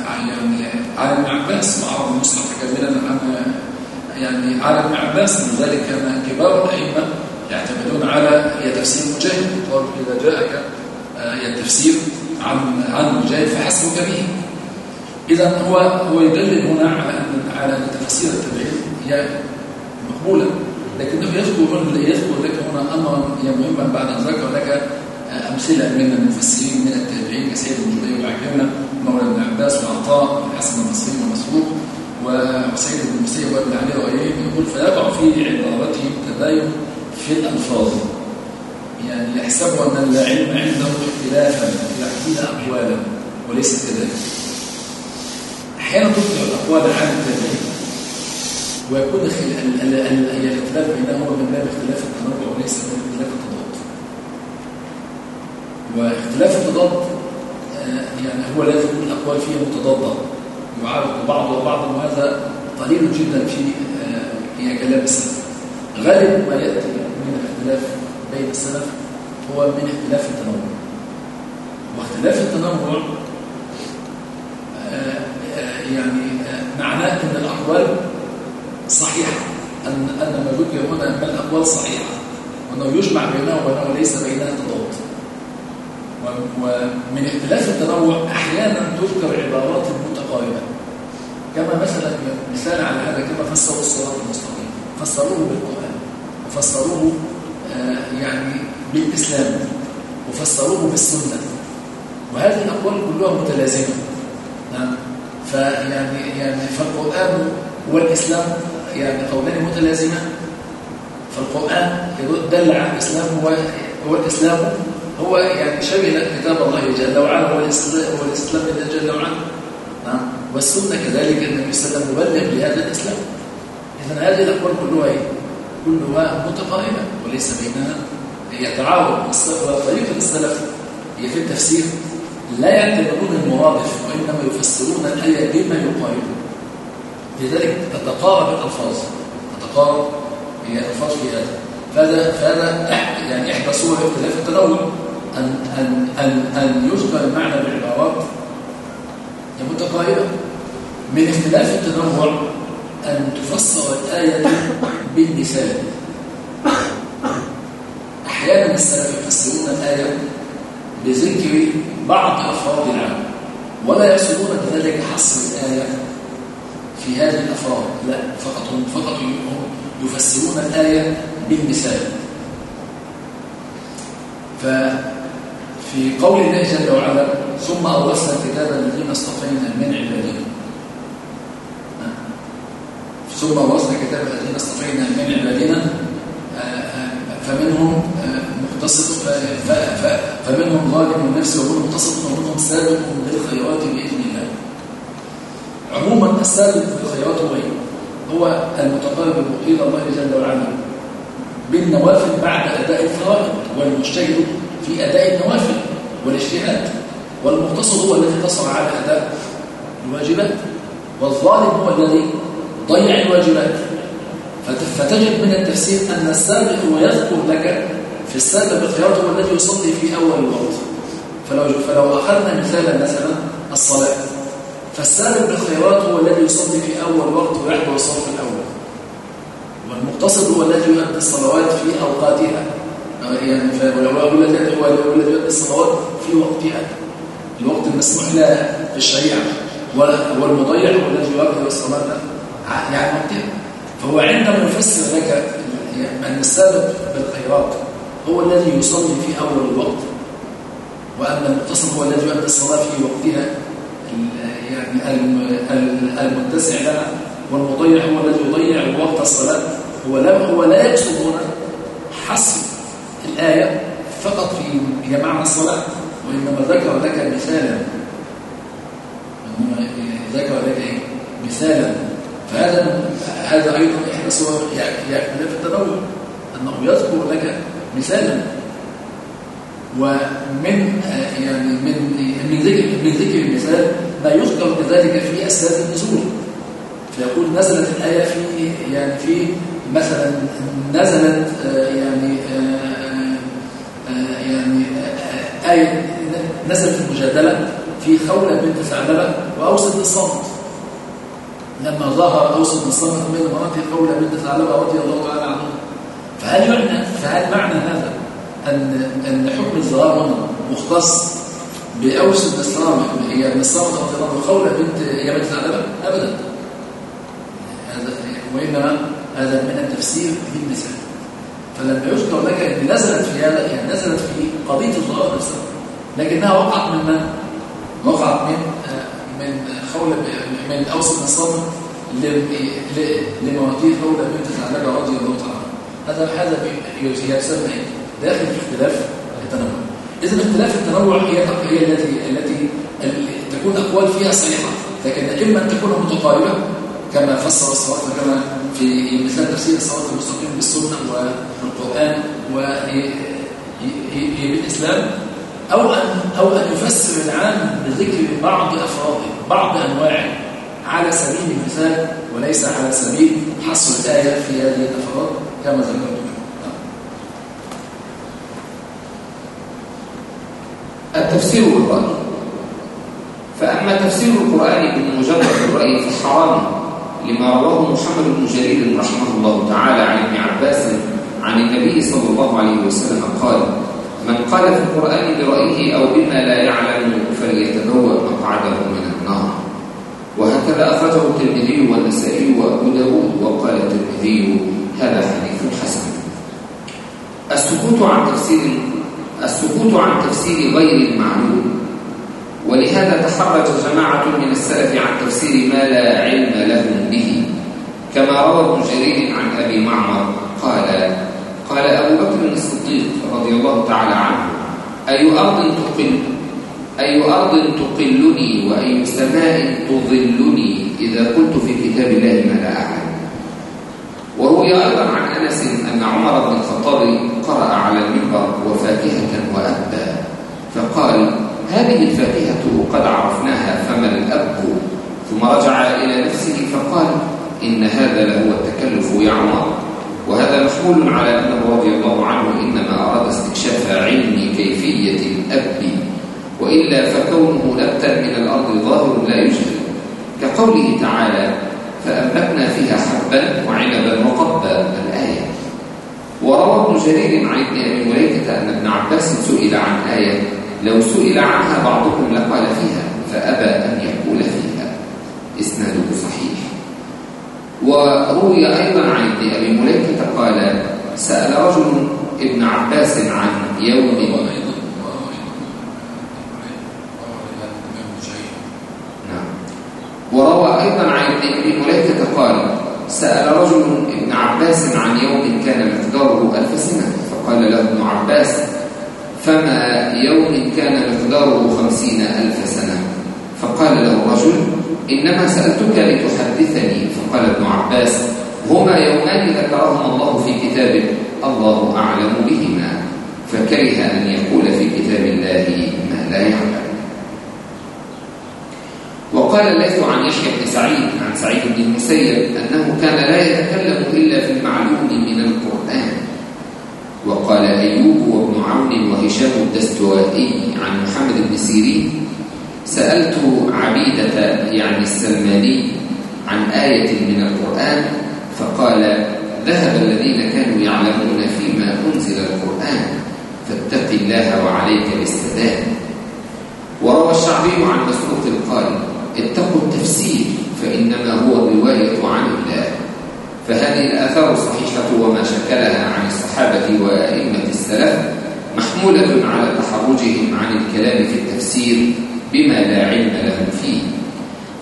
عن يعني عن ابن عباس وعرض المصحف كاملا عن يعني على ابن عباس من ذلك كان كبار الأئمة. يعتمدون على هي تفسير مجاهد. قالوا إذا جاءك هي التفسير عن عن مجاهد فحسبك به. إذا هو هو يدلل هنا على أن على أن تفسير التابعين هي مقبولة لكنه يذكر يذكر لك هنا أمرا مهما بعد أن ذكر لك أمثلة من المفسرين من التابعين كسيد بن جبير وعكرمة مولى بن عباس وعطاء والحسن البصري ومسروق وسيد بن المسيب وابن علي وغيرهم يقول فيقع في عبارتهم تباين في الالفاظ يعني يحسبوا أن العلم عنده اختلافا يحكي اقوالا وليس كذلك. أحيانا تذكر الأقوال عن التابعين ويكون الاختلاف بينهما من باب اختلاف التنوع وليس من اختلاف التضاد. واختلاف التضاد آه، يعني هو لا يكون الأقوال فيها متضادة. يعارض بعض وبعض وهذا قليل جدا في آه، كلام السلف. غالب ما يأتي من اختلاف بين السلف هو من اختلاف التنوع واختلاف التنوع آه، يعني معناه إن الأقوال صحيحة. أن أن ما ذكر هنا أن الأقوال صحيحة. وأنه يجمع بينها وأنه ليس بينها تضاد. ومن اختلاف التنوع أحيانا تذكر عبارات متقاربة. كما مثلا مثال على هذا كما فسروا الصراط المستقيم. فسروه بالقرآن. وفسروه آه، يعني بالإسلام وفسروه بالسنة. وهذه الأقوال كلها متلازمة. نعم. فيعني يعني فالقرآن والإسلام يعني قولان متلازمان فالقرآن دل على الإسلام هو هو الإسلام هو يعني شبه كتاب الله جل وعلا هو الإسلام هو الإسلام جل وعلا. نعم. والسنة كذلك النبي صلى الله عليه وسلم مبلغ لهذا الإسلام. إذا هذه الأقوال كلها إيه؟ كلها متقاربة وليس بينها هي تعاون طريقة السلف. هي في التفسير لا يعتبرون المرادف وإنما يفسرون الآية بما يقاربه. لذلك تتقارب الألفاظ. تتقارب هي ألفاظ في هذا. فهذا فهذا يعني إحدى صور اختلاف التنوع أن أن أن أن يذكر المعنى بالعبارات. متقاربة. من اختلاف التنوع أن تفسر الآية بالمثال أحيانا السلف يفسرون الآية بذكر بعض أفراد العام ولا يقصدون بذلك حصر الآية في هذه الأفراد لا فقط هم فقط يفسرون الآية بالمثال ففي قول الله جل وعلا ثم أورثنا الكتاب الذين اصطفينا من عبادنا. ثم أورثنا الكتاب الذين اصطفينا من عبادنا فمنهم مقتصد فمنهم ظالم النفس ومنهم مقتصد ومنهم سابق بالخيرات بإذن الله. عموما السابق بالخيرات هو هو المتقرب إلى الله جل وعلا. بالنوافل بعد أداء الفرائض والمجتهد في أداء النوافل والاجتهاد. والمقتصد هو الذي اقتصر على أداء الواجبات والظالم هو الذي ضيع الواجبات. فتجد من التفسير أن السابق هو يذكر لك في السابق بالخيارات هو الذي يصلي في أول الوقت فلو, فلو أخذنا مثالا مثلا الصلاة. فالسابق بالخيرات هو الذي يصلي في أول وقت ويحضر الصف الأول. والمقتصد هو الذي يؤدي الصلوات في أوقاتها. يعني هو الذي يؤدي الصلوات في وقتها. الوقت المسموح لها في الشريعة. والمضيع هو الذي يؤدي الصلاة. يعني وقتها فهو عندما يفسر لك أن السابق بالخيرات هو الذي يصلي في أول الوقت. وأن المقتصد هو الذي يؤدي الصلاة في وقتها يعني المتسع لها. والمضيع هو الذي يضيع وقت الصلاة. هو لا هو لا يقصد هنا حصر الآية فقط في معنى الصلاة. وإنما ذكر لك مثالا. ذكر لك إيه؟ مثالا. فهذا هذا أيضا إحدى صور يعني في التنوع أنه يذكر لك مثالا. ومن يعني من من ذكر من ذكر المثال ما يذكر بذلك في أسباب النزول. فيقول نزلت الآية في يعني في مثلا نزلت يعني يعني آية نزلت المجادلة في خولة بنت ثعلبة واوس بن الصمت. لما ظهر اوس بن الصمت من امراته خوله بنت ثعلبه رضي الله تعالى عنها فهل معنى فهل معنى هذا ان أن حكم الظهار هنا مختص بأوس بن الصامت هي بن الصامت رضي الله عنه خوله بنت هي بنت ثعلبه أبدا. هذا وإنما هذا من التفسير بالمثال فلما يذكر لك إن نزلت في هذا يعني نزلت في قضية الظهار نفسها لكنها وقعت من من؟ وقعت من من خوله من اوس بن الصامت لمواتيه خوله بنت ثعلبه رضي الله تعالى. هذا هذا يسمى داخل في اختلاف التنوع. اذا اختلاف التنوع هي هي التي التي تكون أقوال فيها صحيحة. لكن إما أن تكون متقاربه كما فسر الصواب كما في مثال تفسير الصراط المستقيم بالسنة والقرآن وبالاسلام أو ان أو أن يفسر العام بذكر بعض أفراده بعض أنواعه على سبيل المثال وليس على سبيل حصر الآية في هذه الأفراد كما ذكرت. التفسير بالرأي فأما تفسير القرآن بمجرد الرأي فحرام لما رواه محمد بن جرير رحمه الله تعالى عن ابن عباس عن النبي صلى الله عليه وسلم قال من قال في القرآن برأيه أو بما لا يعلم فليتبوأ مقعده من النار. وهكذا أخرجه الترمذي والنسائي وأبو داود وقال الترمذي هذا حديث حسن. السكوت عن تفسير السكوت عن تفسير غير المعلوم. ولهذا تخرج جماعة من السلف عن تفسير ما لا علم لهم به. كما روى ابن جرير عن أبي معمر قال قال أبو بكر الصديق رضي الله تعالى عنه أي أرض تقل؟ أي أرض تقلني وأي سماء تظلني إذا قلت في كتاب الله ما لا أعلم؟ وروي أيضا عن أنس أن عمر بن الخطاب قرأ على المنبر وفاكهة وأبا فقال هذه الفاكهة قد عرفناها فما الأب؟ ثم رجع إلى نفسه فقال إن هذا لهو التكلف يا عمر. وهذا محمول على أنه رضي الله عنه إنما أراد استكشاف علم كيفية الأب وإلا فكونه نبتا من الأرض ظاهر لا يجهل كقوله تعالى فأنبتنا فيها حبا وعنبا وقبا الآية. وروى ابن جرير عن ابن أبي مليكة أن ابن عباس سئل عن آية لو سئل عنها بعضكم لقال فيها فأبى أن يقول فيها. إسناده صحيح. وروي أيضا عن ابن أبي مليكة قال سأل رجل ابن عباس عن يوم نعم. وروى أيضا عن ابن مليكة قال سأل رجل ابن عباس عن يوم كان مقداره ألف سنة. فقال له ابن عباس فما يوم كان مقداره خمسين ألف سنة؟ فقال له الرجل إنما سألتك لتحدثني. فقال ابن عباس هما يومان ذكرهما الله في كتابه الله أعلم بهما فكره أن يقول في كتاب الله ما لا يعلم. وقال الليث عن يحيى بن سعيد عن سعيد بن المسيب أنه كان لا يتكلم إلا في المعلوم من القرآن. وقال أيوب وابن عون وهشام الدستوائي عن محمد بن سيرين سألت عبيدة يعني السلماني عن آية من القرآن فقال ذهب الذين كانوا يعلمون فيما أنزل القرآن فاتق الله وعليك بالسداد وروى الشعبي عن مسروق قال اتقوا التفسير فإنما هو الرواية عن الله. فهذه الآثار الصحيحة وما شكلها عن الصحابة وأئمة السلف محمولة على تحرجهم عن الكلام في التفسير بما لا علم لهم فيه.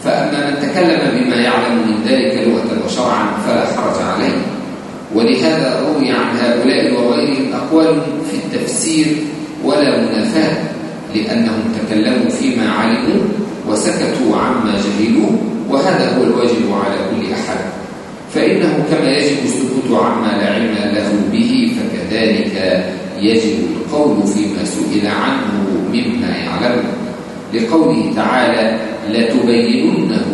فأما من تكلم بما يعلم من ذلك لغة وشرعا فلا حرج عليه. ولهذا روي عن هؤلاء وغيرهم أقوال في التفسير ولا منافاة لأنهم تكلموا فيما علموا وسكتوا عما جهلوا وهذا هو الواجب على كل أحد. فإنه كما يجب السكوت عما لا علم له به فكذلك يجب القول فيما سئل عنه مما يعلمه لقوله تعالى لتبيننه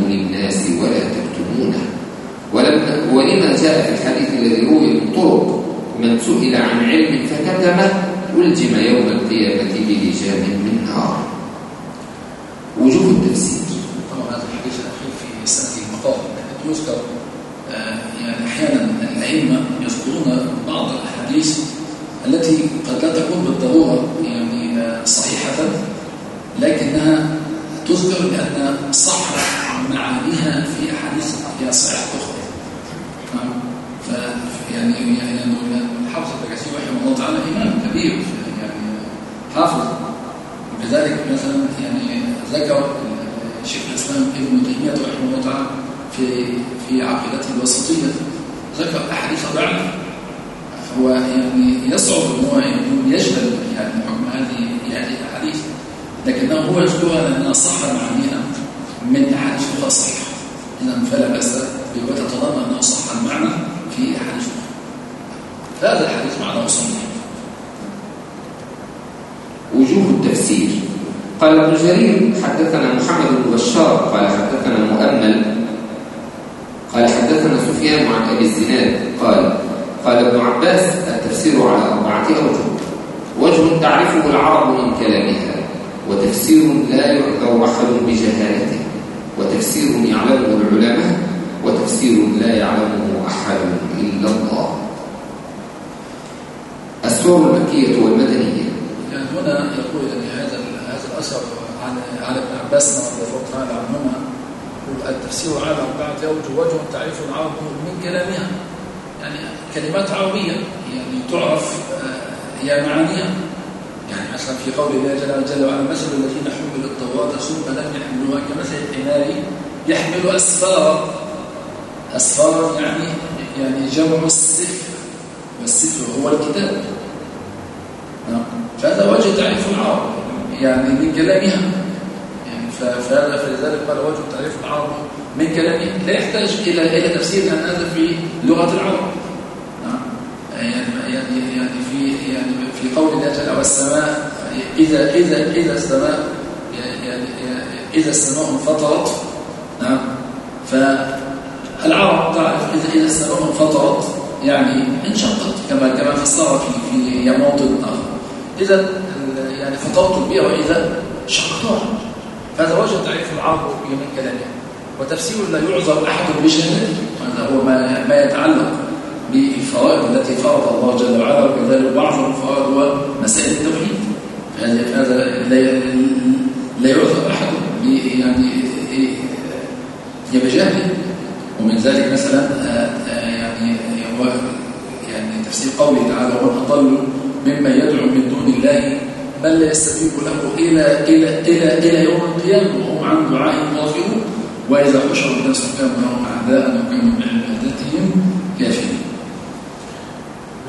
ولما جاء في الحديث الذي روي من طرق من سئل عن علم فكتمه ألجم يوم القيامة بلجام من نار. وجوه التفسير. طبعا هذا الحديث الأخير في سنة المقام. يذكر آه، يعني أحيانا الأئمة يذكرون بعض الأحاديث التي قد لا تكون بالضرورة يعني آه، صحيحة لكنها تذكر لأن صح معانيها في أحاديث هي صحيحة أخرى. يعني يعني الحافظ الكثير رحمه الله تعالى إمام كبير يعني حافظ. وكذلك مثلا يعني ذكر شيخ الإسلام ابن تيمية رحمه الله تعالى في في عقيدته الوسطية. ذكر أحاديث فعلا هو يعني يصعب ان هو يجبل يعني حكم هذه هذه الأحاديث لكنه هو يذكرها لأنها صح معانيها من أحاديث أخرى صحيحة. إذا فلا بأس برواية تتضمن أنه صح المعنى في أحاديث أخرى فهذا الحديث معناه صحيح. وجوه التفسير. قال ابن جرير حدثنا محمد بن بشار قال حدثنا مؤمل قال حدثنا سفيان عن أبي الزناد قال قال ابن عباس التفسير على أربعة أوجه. وجه تعرفه العرب من كلامها وتفسير لا يعذر أحد بجهالته وتفسير يعلمه العلماء وتفسير لا يعلمه أحد إلا الله. السور المكية والمدنية. يعني هنا يقول أن هذا هذا الأثر عن عن ابن عباس رضي الله تعالى عنهما التفسير على أربعة أوجه وجه تعريف العرب من كلامها. يعني كلمات عربية يعني تعرف هي آه، معانيها. يعني مثلا في قول الله جل, جل وعلا مثل الذين حملوا التوراة ثم لم يحملوها كمثل الحمار يحمل أسفارا. أسرار يعني يعني جمع السفر والسفر هو الكتاب. نعم. فهذا وجه تعريف العرب. يعني من كلامها. يعني فهذا فلذلك قال وجه تعريف العرب من كلامه لا يحتاج إلى إلى تفسير لأن هذا في لغة العرب. نعم. يعني يعني يعني في يعني في قول الله تعالى والسماء إذا إذا إذا السماء يعني, يعني إذا السماء انفطرت. نعم. ف فالعرب تعرف إذا إذا السماء انفطرت يعني انشقت كما كما فسر في في موطن آخر إذا يعني فطرت البيئة وإذا شقتها. هذا وجه تعريف العرب من كلامها وتفسير لا يعذر أحد بشهادته هذا هو ما ما يتعلق بالفوائد التي فرض الله جل وعلا وكذلك بعض الفوائد هو مسائل التوحيد هذا لا لا يعذر أحد يعني بجهله ومن ذلك مثلا آه، آه، يعني هو يعني تفسير قوله تعالى ومن أضل مما يدعو من دون الله بل لا يستجيب له إلى إلى إلى إلى يوم القيامة وهم عن دعائهم غافلون. وإذا حشر الناس كانوا لهم أعداء وكانوا بعبادتهم كافرين.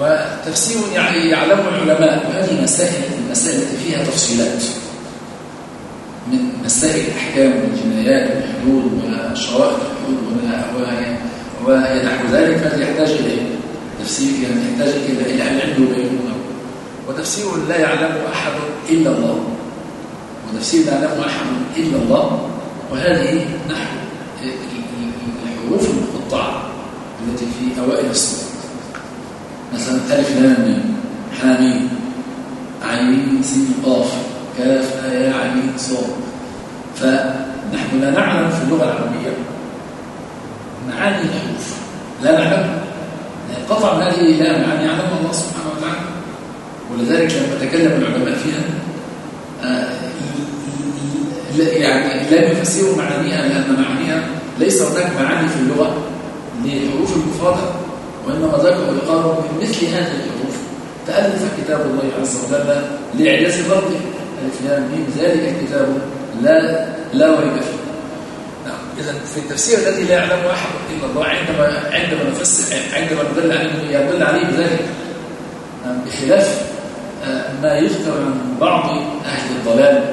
وتفسير يعني يعلمه العلماء وهذه مسائل المسائل فيها تفصيلات. من مسائل الأحكام والجنايات والحدود وشرائط الحدود ونحو ذلك فهذا يحتاج إليه تفسير يعني يحتاج إلى إلى العلم وبينونه وتفسير لا يعلمه أحد إلا الله. وتفسير لا يعلمه أحد إلا الله. وهذه نحو الحروف المقطعة التي في أوائل الصلاة مثلا ألف لام ميم حاميم عين سين قاف. كاف عين صاد فنحن لا نعلم في اللغة العربية معاني الحروف. لا نعلمها قطع هذه لا معاني يعلمها الله سبحانه وتعالى. ولذلك لما تكلم العلماء فيها آه، يعني لا يفسروا معانيها لأن معانيها ليس هناك معاني في اللغة لحروف المفردة وإنما ذكروا يقالوا من مثل هذه الحروف. تألف كتاب الله عز وجل لإعجاز برده لام ميم ذلك الكتاب لا لا ريب فيه. نعم. إذا في التفسير الذي لا يعلمه أحد إلا الله عندما عندما نفسر عندما ندل عليه يدل عليه بذلك. نعم بخلاف آه، ما يذكر عن بعض أهل الضلال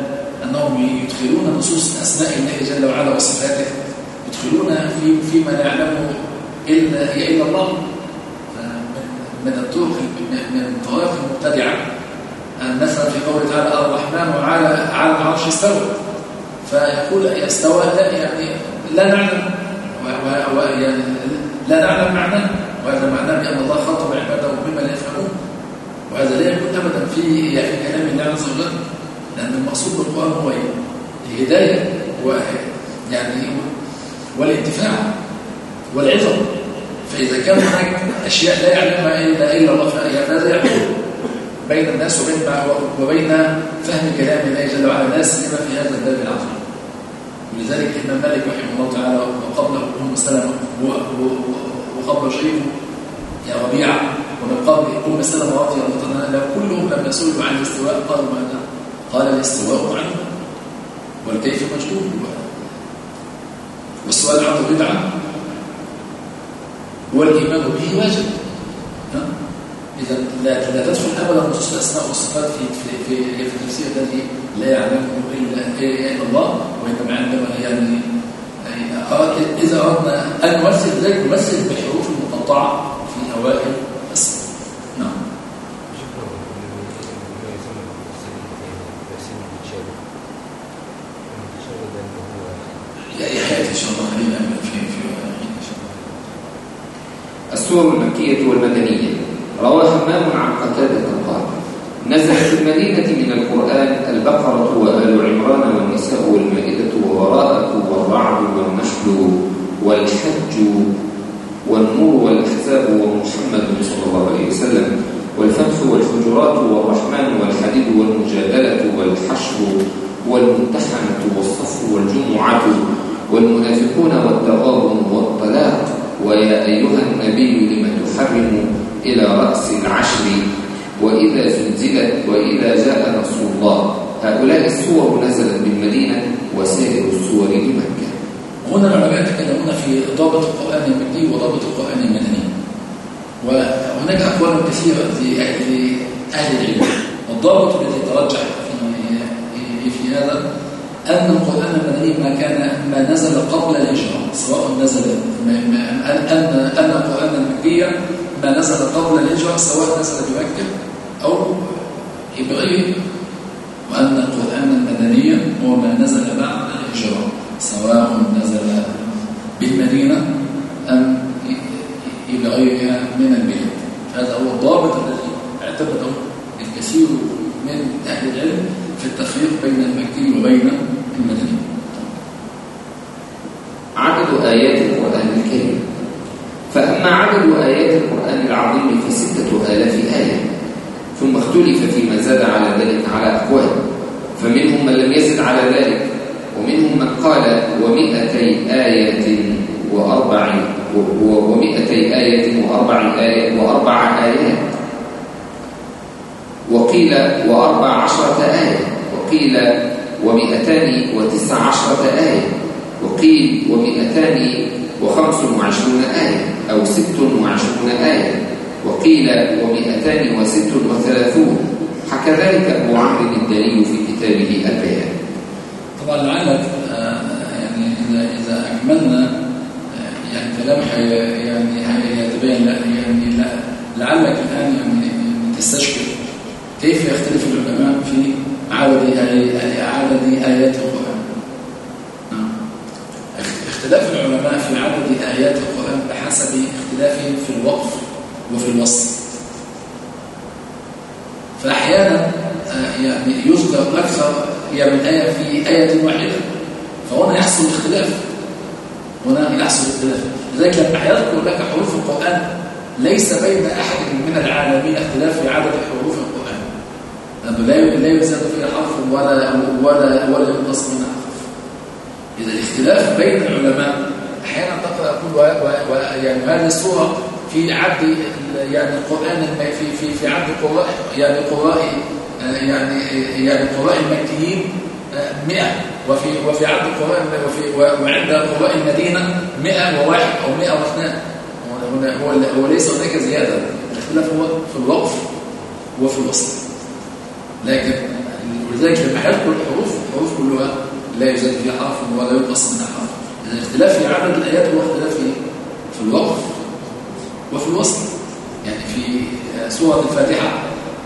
أنهم يدخلون نصوص أسماء الله جل وعلا وصفاته يدخلون في فيما لا يعلمه إلا إلا الله من الطرق من الطوائف المبتدعة. مثلا في قوله تعالى الرحمن على على العرش استوى. فيقول استوى؟ لا يعني لا نعلم. يعني لا نعلم معناه. وهذا معناه بأن الله خاطب عباده بما لا يفهمون وهذا لا يكون أبدا في يعني كلام الله عز وجل لأن المقصود بالقرآن هو؟ الهداية يعني والانتفاع والعظم. فإذا كان هناك أشياء لا يعلمها إلا إلا الله فهذا يحكم بين الناس وبين وبين فهم كلام الله جل وعلا. لا سيما في هذا الباب العظيم. ولذلك الإمام مالك رحمه الله تعالى وقبله أم سلمة وقبله شيخه يا ربيعة ومن قبل أم سلمة رضي الله عنها كلهم لما سئلوا عن الاستواء. قالوا ماذا؟ قال الاستواء عنه والكيف مجهول والسؤال عنه بدعة والإيمان به واجب. إذا لا, لا تدخل أبدا نصوص الأسماء والصفات في في في, التفسير الذي لا يعلمه إلا إلا الله وإنما عندما يعني إذا أردنا أن نمثل ذلك نمثل بالحروف المقطعة في أوائل السنة. نعم. إن شاء الله خلينا في في السور المكية والمدنية. روى همام عن قتادة قال نزل في المدينة من القرآن البقرة وآل عمران والنساء والمائدة ووراءة والرعد والنحل والحج والنور والأحزاب ومحمد صلى الله عليه وسلم والفتح والحجرات والرحمن والحديد والمجادلة والحشر والممتحنة والصف والجمعة والمنافقون والتغابن والطلاق ويا أيها النبي لم تحرم إلى رأس العشر وإذا زلزلت وإذا جاء نصر الله. هؤلاء الصور نزلت بالمدينة وسائر الصور بمكة. هنا العلماء يتكلمون في ضابط القرآن المكي وضابط القرآن المدني وهناك أقوال كثيرة لأهل العلم. والضابط الذي ترجح في, في هذا أن القرآن المدني ما كان ما نزل قبل الهجرة سواء نزل أن أن القرآن المكي ما نزل قبل الهجرة سواء نزل بمكة أو إيه وأن القرآن المدني هو ما نزل بعد الهجرة سواء نزل بالمدينة أم بغيرها من البلاد هذا هو الضابط الذي اعتمده الكثير من أهل العلم في التفريق بين المكي وبين المدني عدد آيات القرآن الكريم فأما عدد آيات القرآن العظيم فستة آلاف آية ثم اختلف فيما زاد على ذلك على أقوال فمنهم من لم يزد على ذلك ومنهم من قال ومئتي آية وأربع ومئتي آية وأربع آيات وأربع آيات. وقيل وأربع عشرة آية وقيل ومئتان وتسع عشرة آية وقيل ومئتان وخمس وعشرون آية أو ست وعشرون آية وقيل ومئتان وست وثلاثون. حكى ذلك أبو عمرو الدليل في كتابه البيان. طبعا لعلك آه، يعني إذا إذا أكملنا آه، يعني كلام يعني يتبين يعني لعلك الآن يعني تستشكل كيف يختلف العلماء في عدد عدد آيات القرآن نعم. اختلاف العلماء في عدد آيات القرآن بحسب اختلافهم في الوقف وفي الوصف فأحيانا آه، يعني يذكر أكثر من آية في آية واحدة. فهنا يحصل اختلاف. هنا يحصل اختلاف. لذلك لما يذكر لك حروف القرآن. ليس بين أحد من العالمين اختلاف في عدد حروف القرآن. لا لا يزاد فيها حرف ولا ولا ولا ينقص منها حرف. إذا الاختلاف بين العلماء أحيانا تقرأ كل يعني هذه الصورة في عد يعني القرآن في في في عد قراء يعني قراء يعني يعني قراء المكيين 100 وفي وفي عد القراء وفي وعند قراء المدينة 101 أو 102 هو هو ليس هناك زيادة. الاختلاف هو في الوقف وفي الوصل لكن ولذلك لما يذكر الحروف الحروف كلها لا يزاد فيها حرف ولا ينقص منها حرف. الاختلاف في عدد الآيات هو اختلاف في الوقف وفي الوصل يعني في سورة الفاتحة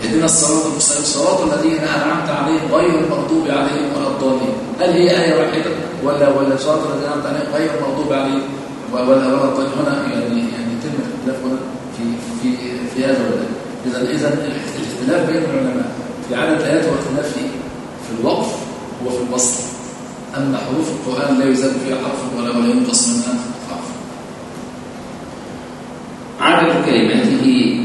اهدنا الصراط المستقيم. صراط الذين أنعمت عليهم غير المغضوب عليهم ولا الضالين. هل هي آية واحدة؟ ولا ولا صراط الذين أنعمت عليهم غير المغضوب عليهم ولا ولا الضالين. هنا يعني يعني يتم الاختلاف هنا في في في هذا ولا إذا إذا الاختلاف بين العلماء في عدد الآيات واختلاف في في الوقف وفي الوصل أما حروف القرآن لا يزاد فيها حرف ولا ولا ينقص منها عدد كلماته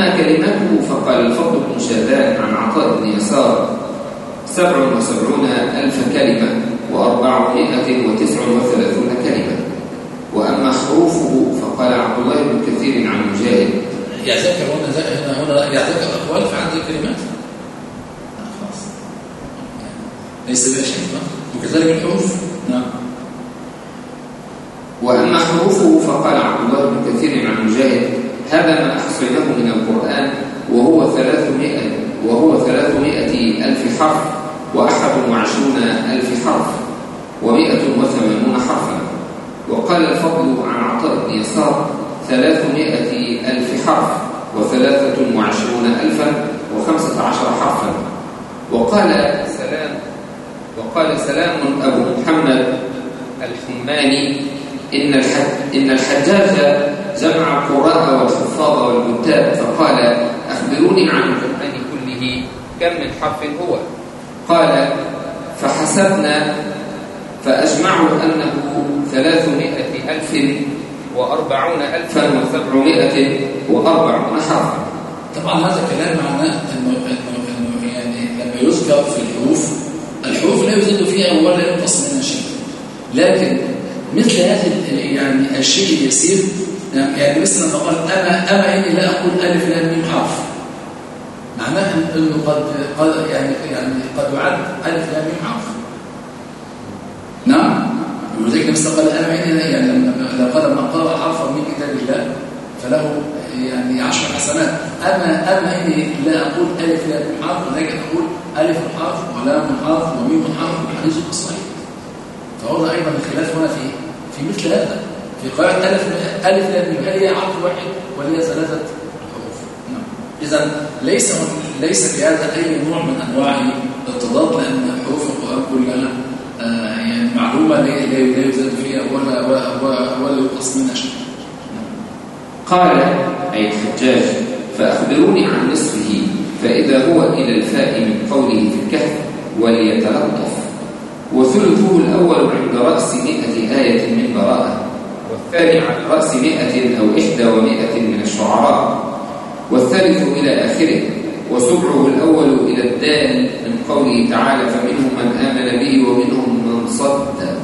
وأما كلماته فقال الفضل بن شاذان عن عطاء بن يسار سبع وسبعون ألف كلمة وأربعمائة وتسع وثلاثون كلمة. وأما حروفه فقال عبد الله بن كثير عن مجاهد. يذكر هنا هنا يذكر أقوال في عدد الكلمات؟ خلاص. ليس بها شيء وكذلك الحروف؟ نعم. وأما حروفه فقال عبد الله بن كثير عن مجاهد. هذا ما أحصيناه من القرآن وهو ثلاثمائة وهو ثلاثمائة ألف حرف وأحد وعشرون ألف حرف ومائة وثمانون حرفا. وقال الفضل عن عطاء بن يسار ثلاثمائة ألف حرف وثلاثة وعشرون ألفا وخمسة عشر حرفا. وقال سلام وقال سلام أبو محمد الحماني إن, إن الحجاج جمع القراء والحفاظ والكتاب فقال أخبروني عن القرآن كله كم من حرف هو؟ قال فحسبنا فأجمعوا أنه ثلاثمائة ألف وأربعون ألفا وسبعمائة وأربعون حرفا طبعا هذا كلام معناه أنه, يعني لما يذكر في الحروف الحروف لا يزيد فيها ولا ينقص منها شيء. لكن مثل هذه يعني الشيء اليسير يعني مثل ما قال أما, أما إني لا أقول ألف لام ميم حرف. معناه أنه قد, قد يعني يعني قد يعد ألف لام ميم حرف. نعم. ولذلك مثل قال أما إني يعني لو قال من قرأ حرفا من كتاب الله فله يعني عشر حسنات. أما أما إني لا أقول ألف لام ميم حرف ولكن أقول ألف حرف ولام حرف وميم حرف والحديث الصحيح فهذا أيضا الخلاف هنا في في مثل هذا. في قراءة ألف ألف لام هل هي حرف واحد ولا هي ثلاثة حروف. نعم. إذا ليس ليس في هذا أي نوع من أنواع التضاد لأن حروف القرآن كلها آه، يعني معلومة لا يزاد فيها ولا ولا ينقص منها شيء. قال أي الحجاج فأخبروني عن نصفه فإذا هو إلى الفاء من قوله في الكهف وليتلطف. وثلثه الأول عند رأس مئة آية من براءة. والثاني عند رأس مئة أو إحدى ومئة من الشعراء والثالث إلى آخره وسبعه الأول إلى الدال من قوله تعالى فمنهم من آمن به ومنهم من صد.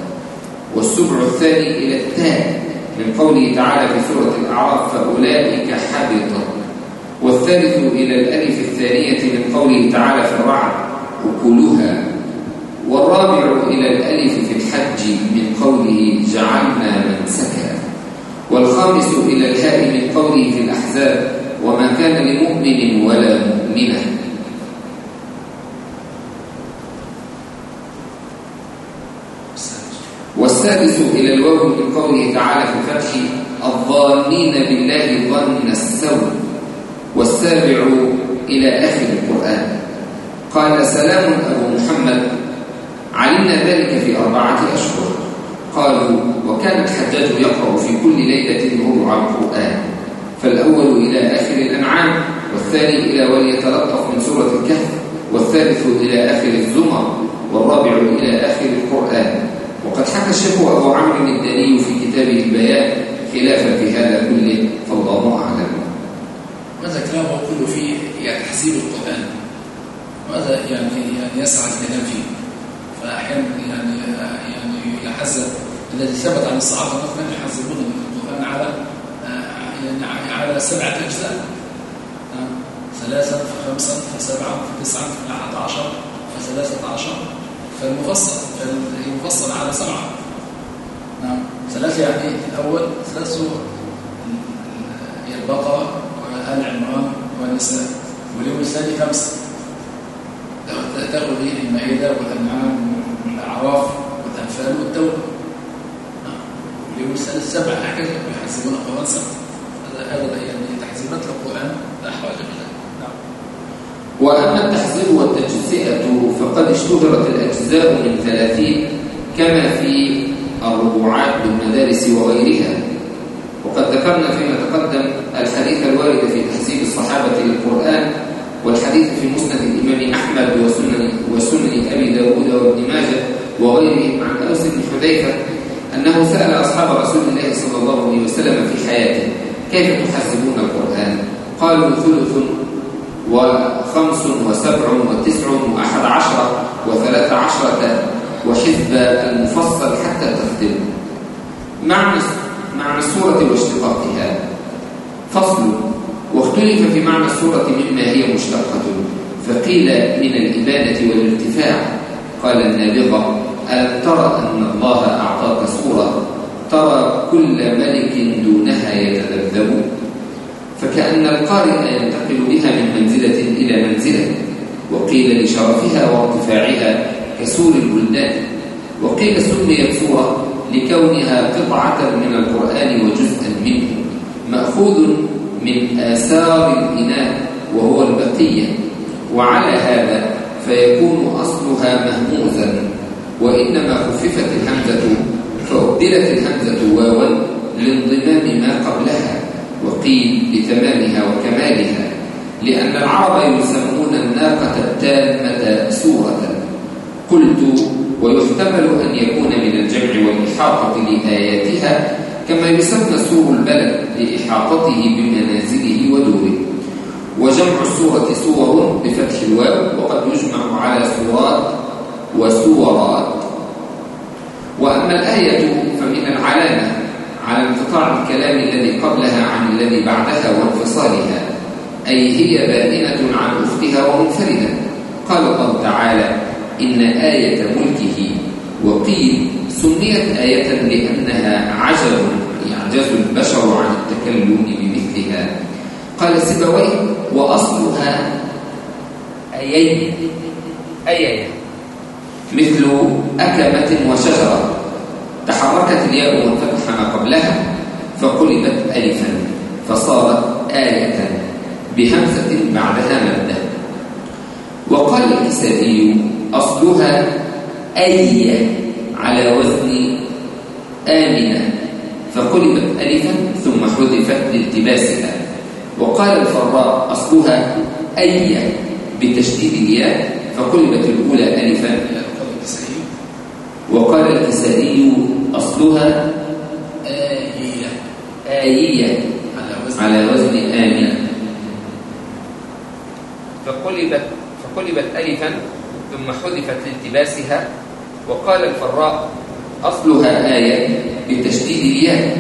والسبع الثاني إلى التاء من قوله تعالى في سورة الأعراف فأولئك حبطت والثالث إلى الألف الثانية من قوله تعالى في الرعد أكلها. والرابع إلى الألف في الحج من قوله جعلنا منسكا والخامس إلى الهاء من قوله في الأحزاب وما كان لمؤمن ولا مؤمنة. والسادس إلى الواو من قوله تعالى في الفتح الظانين بالله ظن السوء. والسابع إلى آخر القرآن. قال سلام أبو محمد علمنا ذلك في أربعة أشهر. قالوا وكان الحجاج يقرأ في كل ليلة ربع القرآن. فالأول إلى آخر الأنعام والثاني إلى وليتلطف من سورة الكهف والثالث إلى آخر الزمر والرابع إلى آخر القرآن. وقد حكى الشيخ أبو عمرو الداني في كتابه البيان خلافا في هذا كله فالله أعلم. ماذا كلامه كله فيه يعني تحزيب القرآن؟ ماذا يعني يعني يسعى الكلام فيه فأحيانا يعني يعني يحزب الذي ثبت عن الصحابة مثلا يحزبون القرآن على يعني على سبعة أجزاء. نعم. ثلاثة فخمسة فسبعة فتسعة فأحد عشر فثلاثة عشر فالمفصل المفصل على سبعة. نعم. ثلاثة يعني الأول ثلاث سور. هي البقرة وآل عمران والنساء. واليوم الثاني خمسة. تأخذ المائدة والأنعام. والأعراف والأنفال والتوبة نعم. واليوم الثالث سبع حاجات يحسبون القرآن سبعة هذا يعني تحزيبات القرآن لا حاجة نعم. وأما التحزيب والتجزئة فقد اشتهرت الأجزاء من ثلاثين كما في الربوعات بالمدارس وغيرها. وقد ذكرنا فيما تقدم الحديث الوارد في تحزيب الصحابة للقرآن والحديث في مسند الإمام أحمد وسنن, وسنن أبي داود وابن ماجه. وغيرهم عن أوس بن حذيفة أنه سأل أصحاب رسول الله صلى الله عليه وسلم في حياته كيف تحسبون القرآن؟ قالوا ثلث وخمس وسبع وتسع وأحد عشر وثلاث عشرة وحزب المفصل حتى تختم. معنى معنى السورة واشتقاقها. فصل واختلف في معنى السورة مما هي مشتقة. فقيل من الإبانة والارتفاع. قال النابغة ألم ترى أن الله أعطاك سورة ترى كل ملك دونها يتذبذب فكأن القارئ ينتقل بها من منزلة إلى منزلة وقيل لشرفها وارتفاعها كسور البلدان وقيل سميت سورة لكونها قطعة من القرآن وجزءا منه مأخوذ من آثار الإناء وهو البقية وعلى هذا فيكون أصلها مهموزا. وإنما خففت الهمزة فأبدلت الهمزة واوا لانضمام ما قبلها وقيل لتمامها وكمالها لأن العرب يسمون الناقة التامة سورة. قلت ويحتمل أن يكون من الجمع والإحاطة لآياتها كما يسمى سور البلد لإحاطته بمنازله ودوره. وجمع السورة سور بفتح الواو وقد يجمع على سورات وسورات. وأما الآية فمن العلامة على انقطاع الكلام الذي قبلها عن الذي بعدها وانفصالها أي هي بائنة عن أختها ومنفردة. قال الله تعالى إن آية ملكه وقيل سميت آية لأنها عجب يعجز البشر عن التكلم بمثلها. قال سبوي وأصلها أيين؟ أيين؟ مثل أكمة وشجرة تحركت الياء وانفتح ما قبلها فقلبت ألفا فصارت آية بهمزة بعدها مادة. وقال الكسائي أصلها أي على وزن آمنة. فقلبت ألفا ثم حذفت لالتباسها. وقال الفراء أصلها أي بتشديد الياء فقلبت الأولى ألفا. وقال الكسائي أصلها آية آية على وزن آمنة. فقلبت فقلبت ألفا ثم حذفت لالتباسها. وقال الفراء أصلها آية بتشديد الياء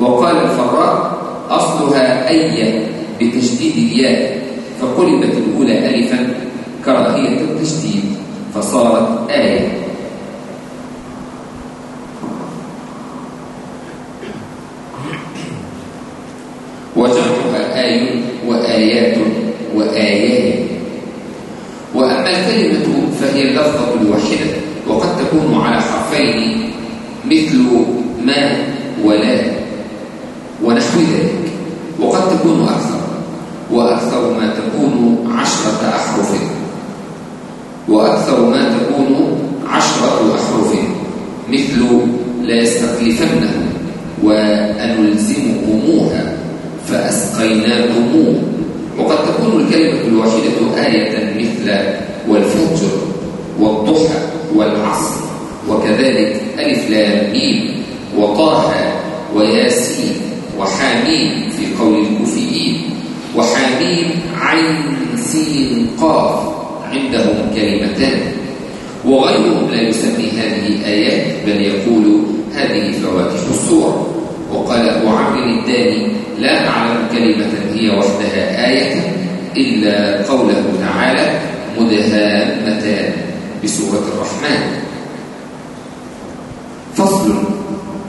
وقال الفراء أصلها أي بتشديد الياء فقلبت الأولى ألفا كراهية التشديد. فصارت آية وجمعها آي وآيات وآيات. وأما الكلمة فهي اللفظة الواحدة وقد تكون على حرفين مثل ما ولا. ونحو ذلك وقد تكون أكثر وأكثر ما تكون عشرة أحرف وأكثر ما تكون عشرة أحرف مثل لا يستخلفنه وأنلزمكموها فأسقيناكموه وقد تكون الكلمة الواحدة آية مثل والفجر والضحى والعصر وكذلك ألف لام ميم وطه وياسين وحاميم في قول الكوفيين وحاميم عين سين قاف. عندهم كلمتان. وغيرهم لا يسمي هذه آيات بل يقول هذه فواتح الصور وقال أبو عمرو الداني لا أعلم كلمة هي وحدها آية إلا قوله تعالى مدهامتان بسورة الرحمن. فصل.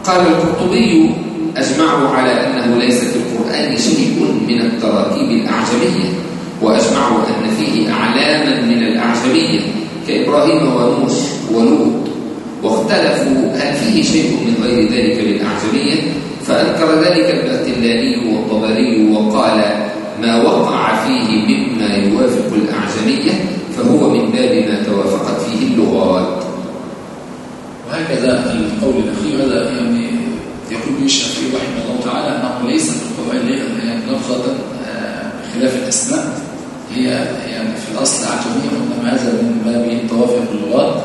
قال القرطبي أجمعوا على أنه ليس في القرآن شيء من التراكيب الأعجمية. وأجمعوا أن فيه أعلاما من الأعجمية كإبراهيم ونوح. ولوط واختلفوا هل فيه شيء من غير ذلك للأعجمية؟ فأنكر ذلك البهتلاني والطبري وقال ما وقع فيه مما يوافق الأعجمية فهو من باب ما توافقت فيه اللغات. وهكذا القول الأخير هذا يعني يقول به الشافعي رحمه الله تعالى أنه ليس في القرآن لفظة خلاف الأسماء. هي يعني في الأصل أعجمية وإنما هذا من باب توافق اللغات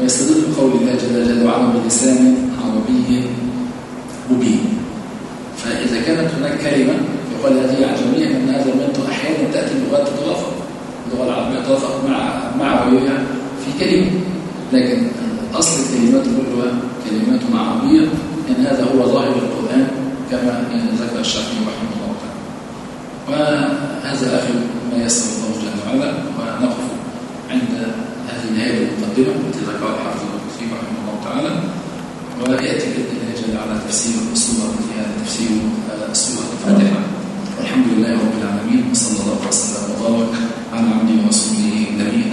ويستدل بقول الله جل جلاله وعلا بلسان عربي مبين. فإذا كانت هناك كلمة يقال هذه أعجمية أن هذا المنطق أحيانا تأتي اللغات تتوافق. اللغة العربية تتوافق مع مع غيرها في كلمة. لكن أصل الكلمات كلها كلمات عربية إن هذا هو ظاهر القرآن كما ذكر الشافعي رحمه الله. وهذا آخر ما يسر الله جل وعلا ونقف عند هذه النهاية المقدمة التي ذكرها الحافظ ابن رحمه الله تعالى ويأتي بإذن الله جل وعلا تفسير السورة في هذا تفسير آه، سورة الفاتحة. والحمد لله رب العالمين وصلى الله وسلم وبارك على عبده ورسوله نبينا